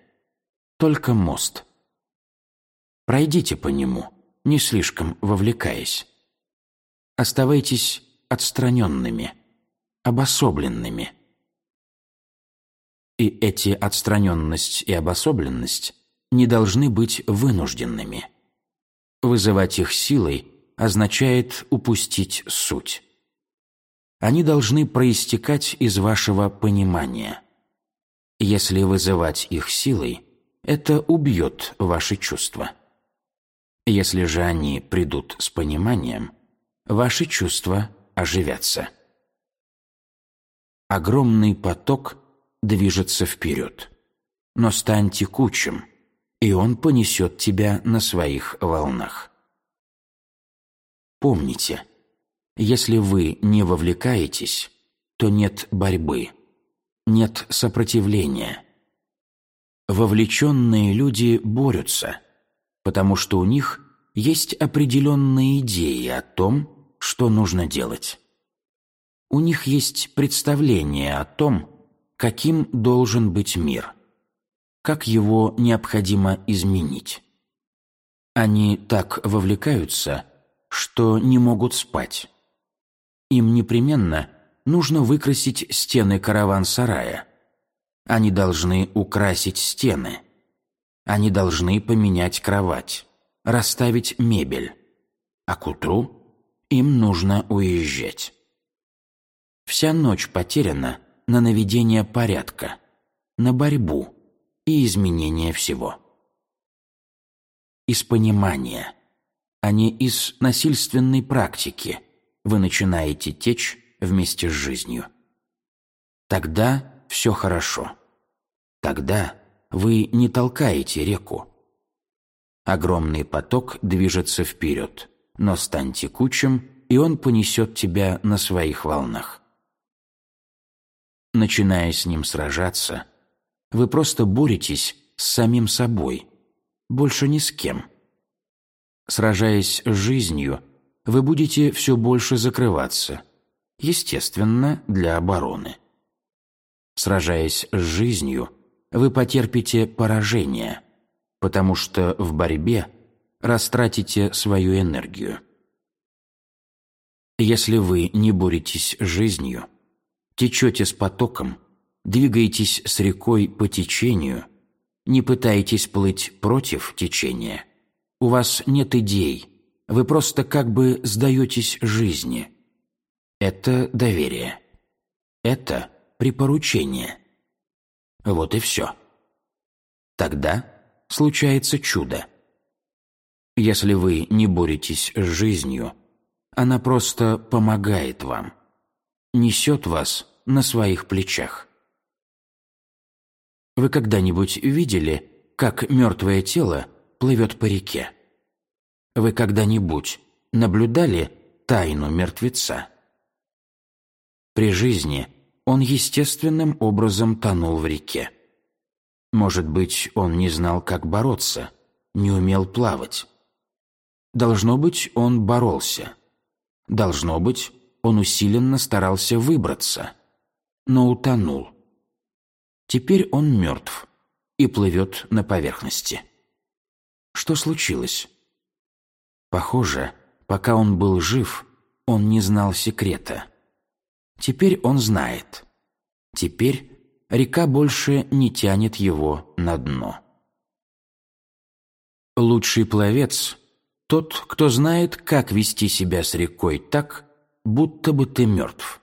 только мост. Пройдите по нему, не слишком вовлекаясь. Оставайтесь отстраненными, обособленными. И эти отстраненность и обособленность не должны быть вынужденными. Вызывать их силой означает упустить суть. Они должны проистекать из вашего понимания. Если вызывать их силой, это убьет ваши чувства. Если же они придут с пониманием, ваши чувства оживятся. Огромный поток движется вперед. Но стань текучим, и он понесет тебя на своих волнах. Помните, если вы не вовлекаетесь, то нет борьбы, нет сопротивления. Вовлеченные люди борются, потому что у них есть определенные идеи о том, что нужно делать. У них есть представление о том, каким должен быть мир, как его необходимо изменить. Они так вовлекаются, что не могут спать. Им непременно нужно выкрасить стены караван-сарая. Они должны украсить стены. Они должны поменять кровать, расставить мебель. А к утру им нужно уезжать. Вся ночь потеряна на наведение порядка, на борьбу и изменение всего. Из понимания, а не из насильственной практики вы начинаете течь вместе с жизнью. Тогда все хорошо. Тогда вы не толкаете реку. Огромный поток движется вперед – но стань текучим, и он понесет тебя на своих волнах. Начиная с ним сражаться, вы просто боретесь с самим собой, больше ни с кем. Сражаясь с жизнью, вы будете все больше закрываться, естественно, для обороны. Сражаясь с жизнью, вы потерпите поражение, потому что в борьбе – растратите свою энергию. Если вы не боретесь жизнью, течете с потоком, двигаетесь с рекой по течению, не пытаетесь плыть против течения, у вас нет идей, вы просто как бы сдаетесь жизни. Это доверие. Это припоручение. Вот и все. Тогда случается чудо. Если вы не боретесь с жизнью, она просто помогает вам, несет вас на своих плечах. Вы когда-нибудь видели, как мертвое тело плывет по реке? Вы когда-нибудь наблюдали тайну мертвеца? При жизни он естественным образом тонул в реке. Может быть, он не знал, как бороться, не умел плавать. Должно быть, он боролся. Должно быть, он усиленно старался выбраться, но утонул. Теперь он мертв и плывет на поверхности. Что случилось? Похоже, пока он был жив, он не знал секрета. Теперь он знает. Теперь река больше не тянет его на дно. Лучший пловец тот, кто знает, как вести себя с рекой так, будто бы ты мертв.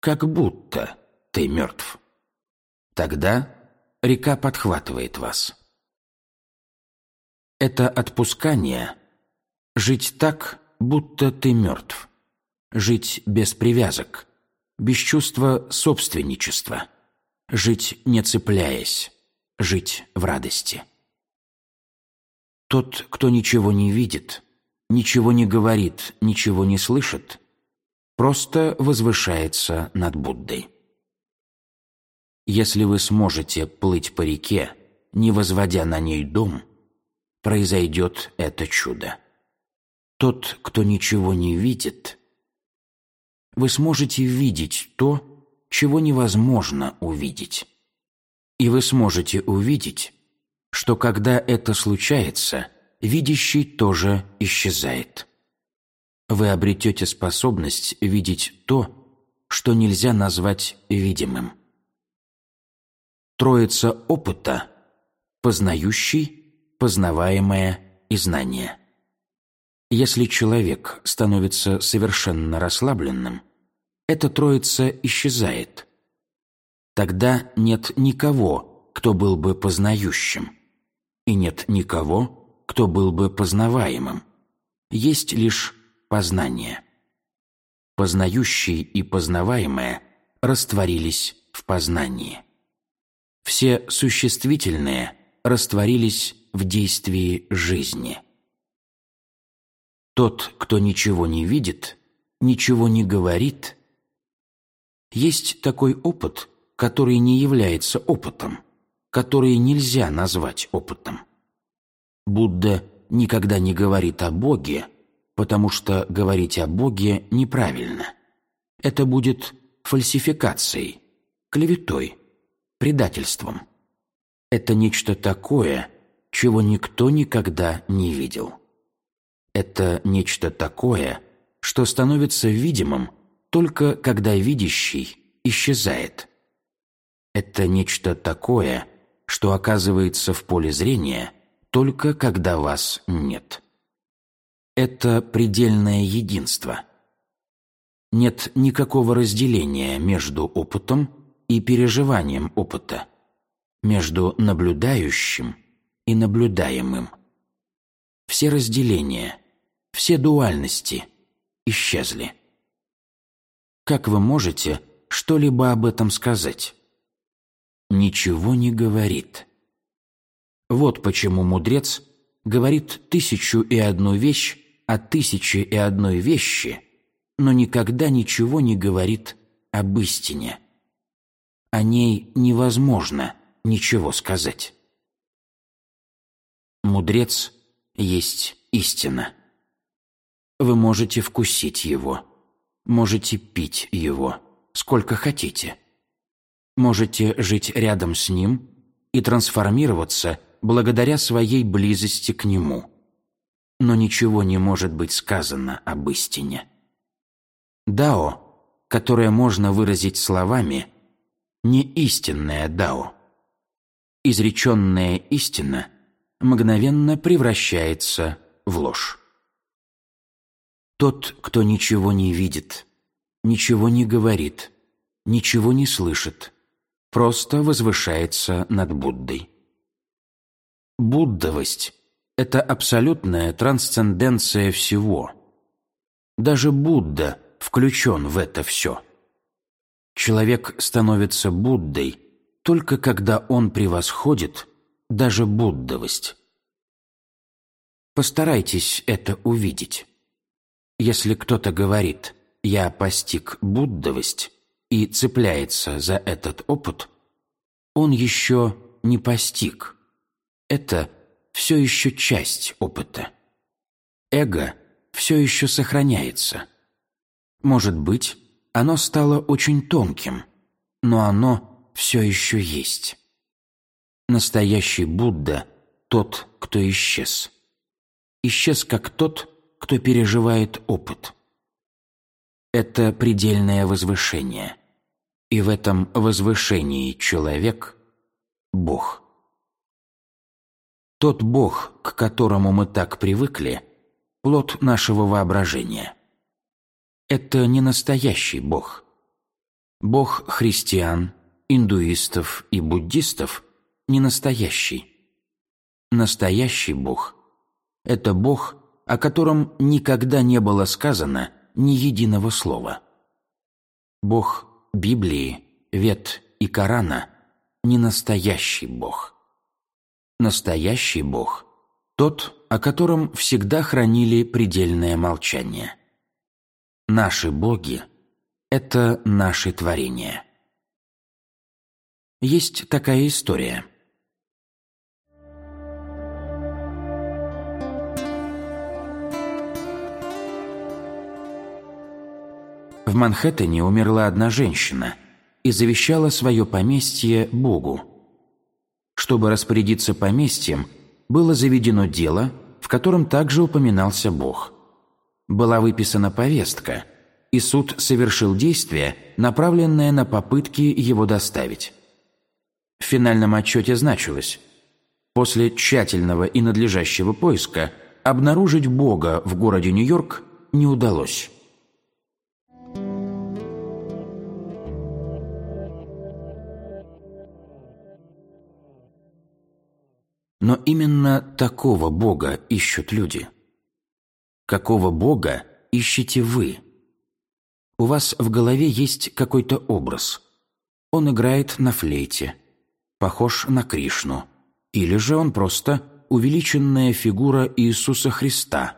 Как будто ты мертв. Тогда река подхватывает вас. Это отпускание – жить так, будто ты мертв. Жить без привязок, без чувства собственничества. Жить не цепляясь, жить в радости. Тот, кто ничего не видит, ничего не говорит, ничего не слышит, просто возвышается над Буддой. Если вы сможете плыть по реке, не возводя на ней дом, произойдет это чудо. Тот, кто ничего не видит, вы сможете видеть то, чего невозможно увидеть. И вы сможете увидеть, что когда это случается, видящий тоже исчезает. Вы обретете способность видеть то, что нельзя назвать видимым. Троица опыта – познающий, познаваемое и знание. Если человек становится совершенно расслабленным, эта троица исчезает. Тогда нет никого, кто был бы познающим, и нет никого, кто был бы познаваемым. Есть лишь познание. Познающий и познаваемое растворились в познании. Все существительные растворились в действии жизни. Тот, кто ничего не видит, ничего не говорит. Есть такой опыт, который не является опытом, который нельзя назвать опытом. Будда никогда не говорит о Боге, потому что говорить о Боге неправильно. Это будет фальсификацией, клеветой, предательством. Это нечто такое, чего никто никогда не видел. Это нечто такое, что становится видимым только когда видящий исчезает. Это нечто такое, что оказывается в поле зрения только когда вас нет. Это предельное единство. Нет никакого разделения между опытом и переживанием опыта, между наблюдающим и наблюдаемым. Все разделения, все дуальности исчезли. Как вы можете что-либо об этом сказать? Ничего не говорит. Вот почему мудрец говорит тысячу и одну вещь о тысяче и одной вещи, но никогда ничего не говорит об истине о ней невозможно ничего сказать. Мудрец есть истина. Вы можете вкусить его, можете пить его, сколько хотите. Можете жить рядом с ним и трансформироваться благодаря своей близости к нему. Но ничего не может быть сказано об истине. Дао, которое можно выразить словами – не истинное дао. Изреченная истина мгновенно превращается в ложь. Тот, кто ничего не видит, ничего не говорит, ничего не слышит, просто возвышается над Буддой. Буддовость – это абсолютная трансценденция всего. Даже Будда включен в это все – Человек становится Буддой только когда он превосходит даже буддовость. Постарайтесь это увидеть. Если кто-то говорит «я постиг буддовость» и цепляется за этот опыт, он еще не постиг. Это все еще часть опыта. Эго все еще сохраняется. Может быть, оно стало очень тонким, но оно все еще есть. Настоящий Будда – тот, кто исчез. Исчез как тот, кто переживает опыт. Это предельное возвышение. И в этом возвышении человек – Бог. Тот Бог, к которому мы так привыкли – плод нашего воображения – это не настоящий Бог. Бог христиан, индуистов и буддистов не настоящий. Настоящий Бог – это Бог, о котором никогда не было сказано ни единого слова. Бог Библии, Вет и Корана – не настоящий Бог. Настоящий Бог – тот, о котором всегда хранили предельное молчание – Наши боги – это наши творения. Есть такая история. В Манхэттене умерла одна женщина, и завещала свое поместье Богу. Чтобы распорядиться поместьем, было заведено дело, в котором также упоминался Бог. Была выписана повестка, и суд совершил действие, направленное на попытки его доставить. В финальном отчете значилось «После тщательного и надлежащего поиска обнаружить Бога в городе Нью-Йорк не удалось». Но именно такого Бога ищут люди. Какого Бога ищете вы? У вас в голове есть какой-то образ. Он играет на флейте, похож на Кришну. Или же он просто увеличенная фигура Иисуса Христа.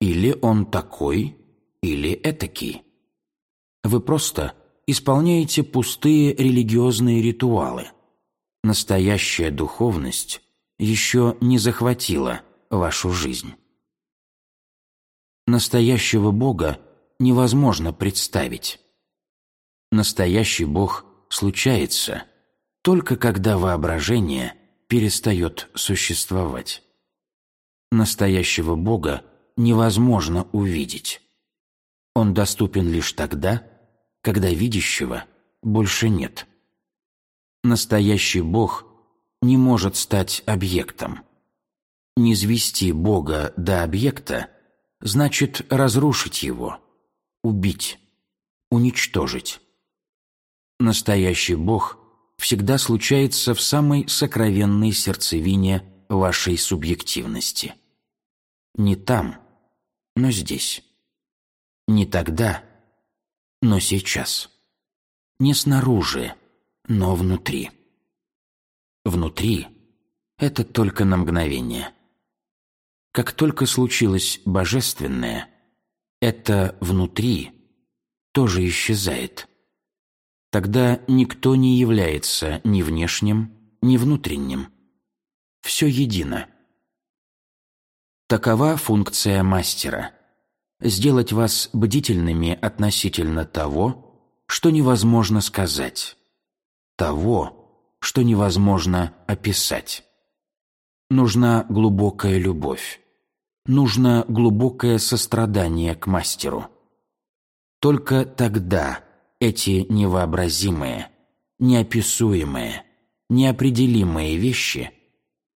Или он такой, или этакий. Вы просто исполняете пустые религиозные ритуалы. Настоящая духовность еще не захватила вашу жизнь. Настоящего Бога невозможно представить. Настоящий Бог случается только когда воображение перестает существовать. Настоящего Бога невозможно увидеть. Он доступен лишь тогда, когда видящего больше нет. Настоящий Бог не может стать объектом. Не звести Бога до объекта значит разрушить его, убить, уничтожить. Настоящий Бог всегда случается в самой сокровенной сердцевине вашей субъективности. Не там, но здесь. Не тогда, но сейчас. Не снаружи, но внутри. Внутри – это только на мгновение. Как только случилось божественное, это внутри тоже исчезает. Тогда никто не является ни внешним, ни внутренним. Все едино. Такова функция мастера – сделать вас бдительными относительно того, что невозможно сказать, того, что невозможно описать. Нужна глубокая любовь. Нужно глубокое сострадание к мастеру. Только тогда эти невообразимые, неописуемые, неопределимые вещи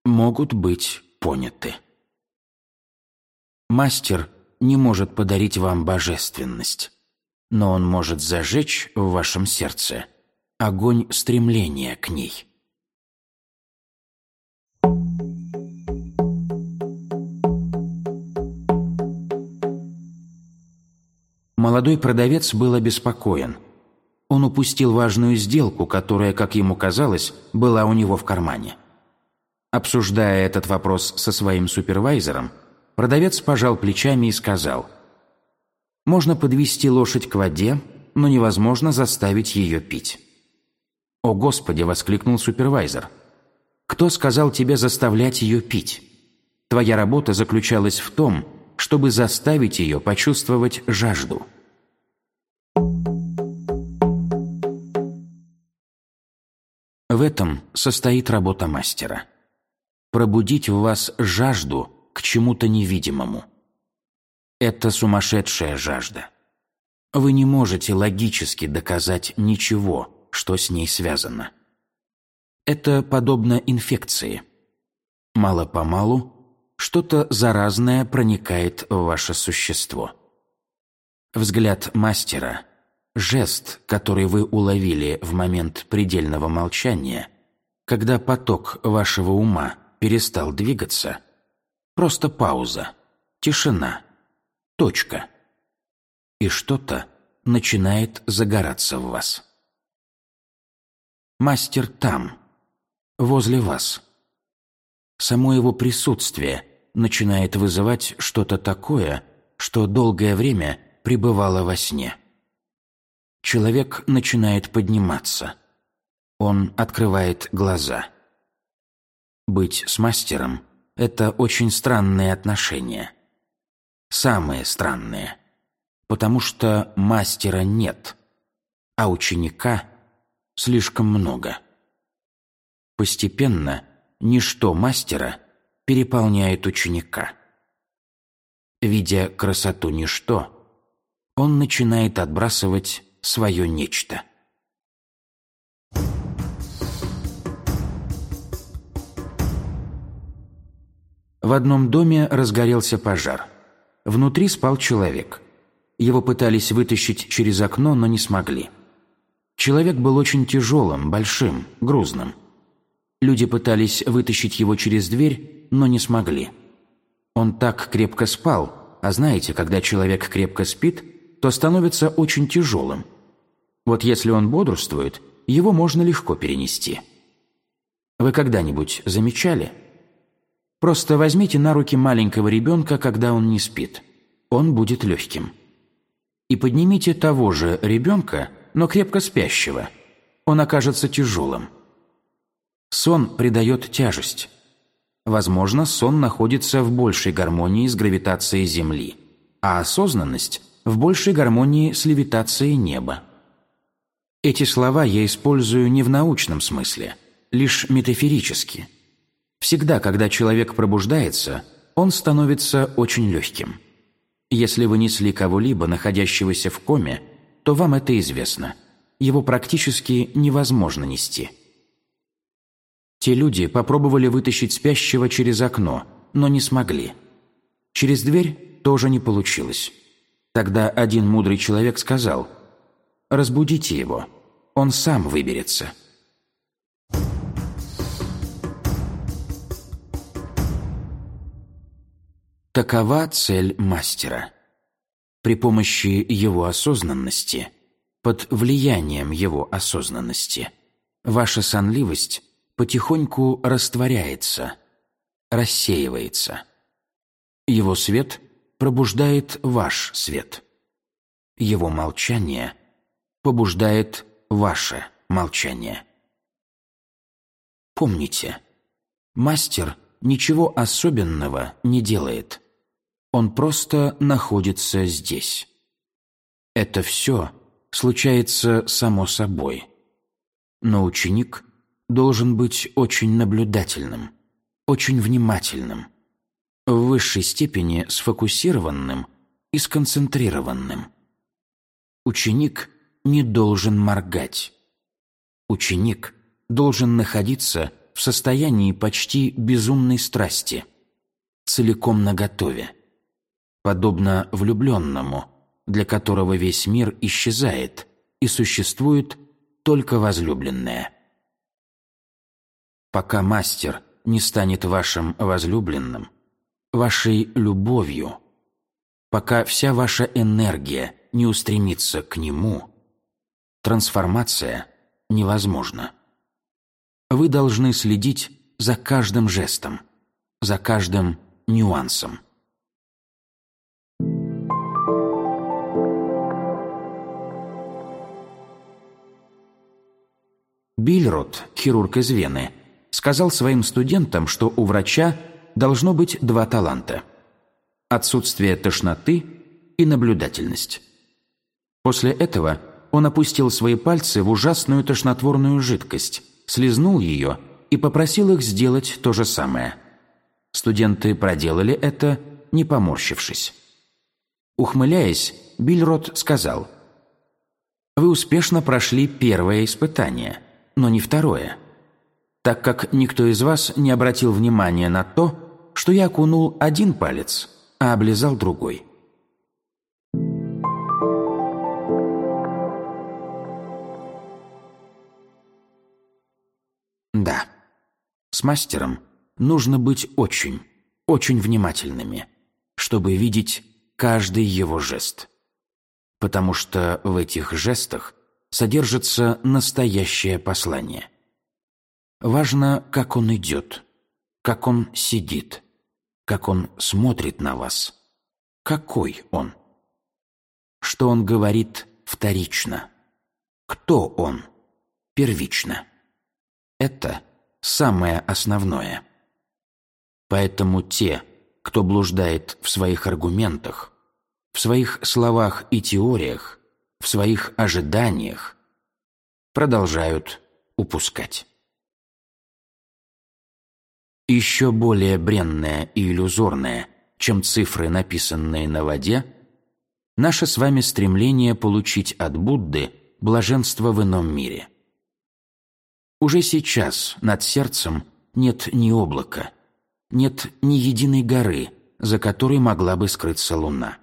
могут быть поняты. Мастер не может подарить вам божественность, но он может зажечь в вашем сердце – огонь стремления к ней. Молодой продавец был обеспокоен. Он упустил важную сделку, которая, как ему казалось, была у него в кармане. Обсуждая этот вопрос со своим супервайзером, продавец пожал плечами и сказал, «Можно подвести лошадь к воде, но невозможно заставить ее пить». «О, Господи!» – воскликнул супервайзер. «Кто сказал тебе заставлять ее пить? Твоя работа заключалась в том, чтобы заставить ее почувствовать жажду». В этом состоит работа мастера. Пробудить в вас жажду к чему-то невидимому. Это сумасшедшая жажда. Вы не можете логически доказать ничего, что с ней связано. Это подобно инфекции. Мало-помалу что-то заразное проникает в ваше существо. Взгляд мастера, жест, который вы уловили в момент предельного молчания, когда поток вашего ума перестал двигаться, просто пауза, тишина, точка. И что-то начинает загораться в вас. Мастер там, возле вас. Само его присутствие начинает вызывать что-то такое, что долгое время пребывало во сне. Человек начинает подниматься. Он открывает глаза. Быть с мастером – это очень странные отношения. Самые странные. Потому что мастера нет, а ученика слишком много. Постепенно ничто мастера переполняет ученика. Видя красоту ничто, он начинает отбрасывать свое нечто. В одном доме разгорелся пожар. Внутри спал человек. Его пытались вытащить через окно, но не смогли. Человек был очень тяжелым, большим, грузным. Люди пытались вытащить его через дверь, но не смогли. Он так крепко спал, а знаете, когда человек крепко спит, то становится очень тяжелым. Вот если он бодрствует, его можно легко перенести. Вы когда-нибудь замечали? Просто возьмите на руки маленького ребенка, когда он не спит. Он будет легким. И поднимите того же ребенка – но крепко спящего. Он окажется тяжелым. Сон придает тяжесть. Возможно, сон находится в большей гармонии с гравитацией Земли, а осознанность – в большей гармонии с левитацией неба. Эти слова я использую не в научном смысле, лишь метафорически. Всегда, когда человек пробуждается, он становится очень легким. Если вы несли кого-либо, находящегося в коме, то вам это известно. Его практически невозможно нести. Те люди попробовали вытащить спящего через окно, но не смогли. Через дверь тоже не получилось. Тогда один мудрый человек сказал, «Разбудите его, он сам выберется». Такова цель мастера – при помощи его осознанности, под влиянием его осознанности, ваша сонливость потихоньку растворяется, рассеивается. Его свет пробуждает ваш свет. Его молчание побуждает ваше молчание. Помните, мастер ничего особенного не делает – он просто находится здесь. Это все случается само собой. Но ученик должен быть очень наблюдательным, очень внимательным, в высшей степени сфокусированным и сконцентрированным. Ученик не должен моргать. Ученик должен находиться в состоянии почти безумной страсти, целиком наготове подобно влюбленному, для которого весь мир исчезает и существует только возлюбленное. Пока мастер не станет вашим возлюбленным, вашей любовью, пока вся ваша энергия не устремится к нему, трансформация невозможна. Вы должны следить за каждым жестом, за каждым нюансом. Бильрот, хирург из Вены, сказал своим студентам, что у врача должно быть два таланта – отсутствие тошноты и наблюдательность. После этого он опустил свои пальцы в ужасную тошнотворную жидкость, слезнул ее и попросил их сделать то же самое. Студенты проделали это, не поморщившись. Ухмыляясь, Бильрот сказал, «Вы успешно прошли первое испытание – но не второе, так как никто из вас не обратил внимания на то, что я окунул один палец, а облизал другой. Да, с мастером нужно быть очень, очень внимательными, чтобы видеть каждый его жест. Потому что в этих жестах содержится настоящее послание. Важно, как он идет, как он сидит, как он смотрит на вас, какой он. Что он говорит вторично, кто он первично. Это самое основное. Поэтому те, кто блуждает в своих аргументах, в своих словах и теориях, в своих ожиданиях, продолжают упускать. Еще более бренное и иллюзорное, чем цифры, написанные на воде, наше с вами стремление получить от Будды блаженство в ином мире. Уже сейчас над сердцем нет ни облака, нет ни единой горы, за которой могла бы скрыться луна.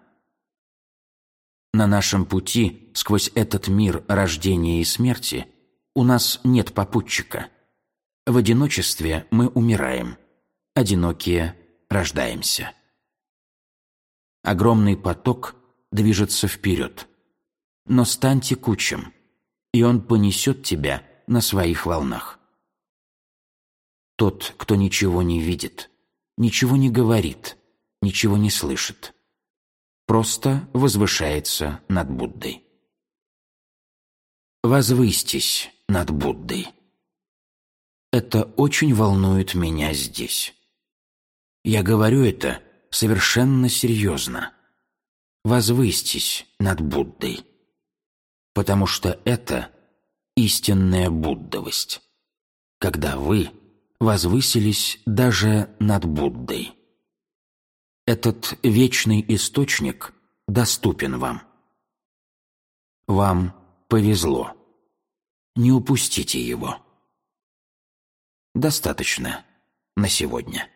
На нашем пути сквозь этот мир рождения и смерти у нас нет попутчика. В одиночестве мы умираем, одинокие рождаемся. Огромный поток движется вперед. Но стань текучим, и он понесет тебя на своих волнах. Тот, кто ничего не видит, ничего не говорит, ничего не слышит, просто возвышается над Буддой. Возвыстись над Буддой. Это очень волнует меня здесь. Я говорю это совершенно серьезно. Возвыстись над Буддой. Потому что это истинная буддовость. Когда вы возвысились даже над Буддой. Этот вечный источник доступен вам. Вам повезло. Не упустите его. Достаточно на сегодня.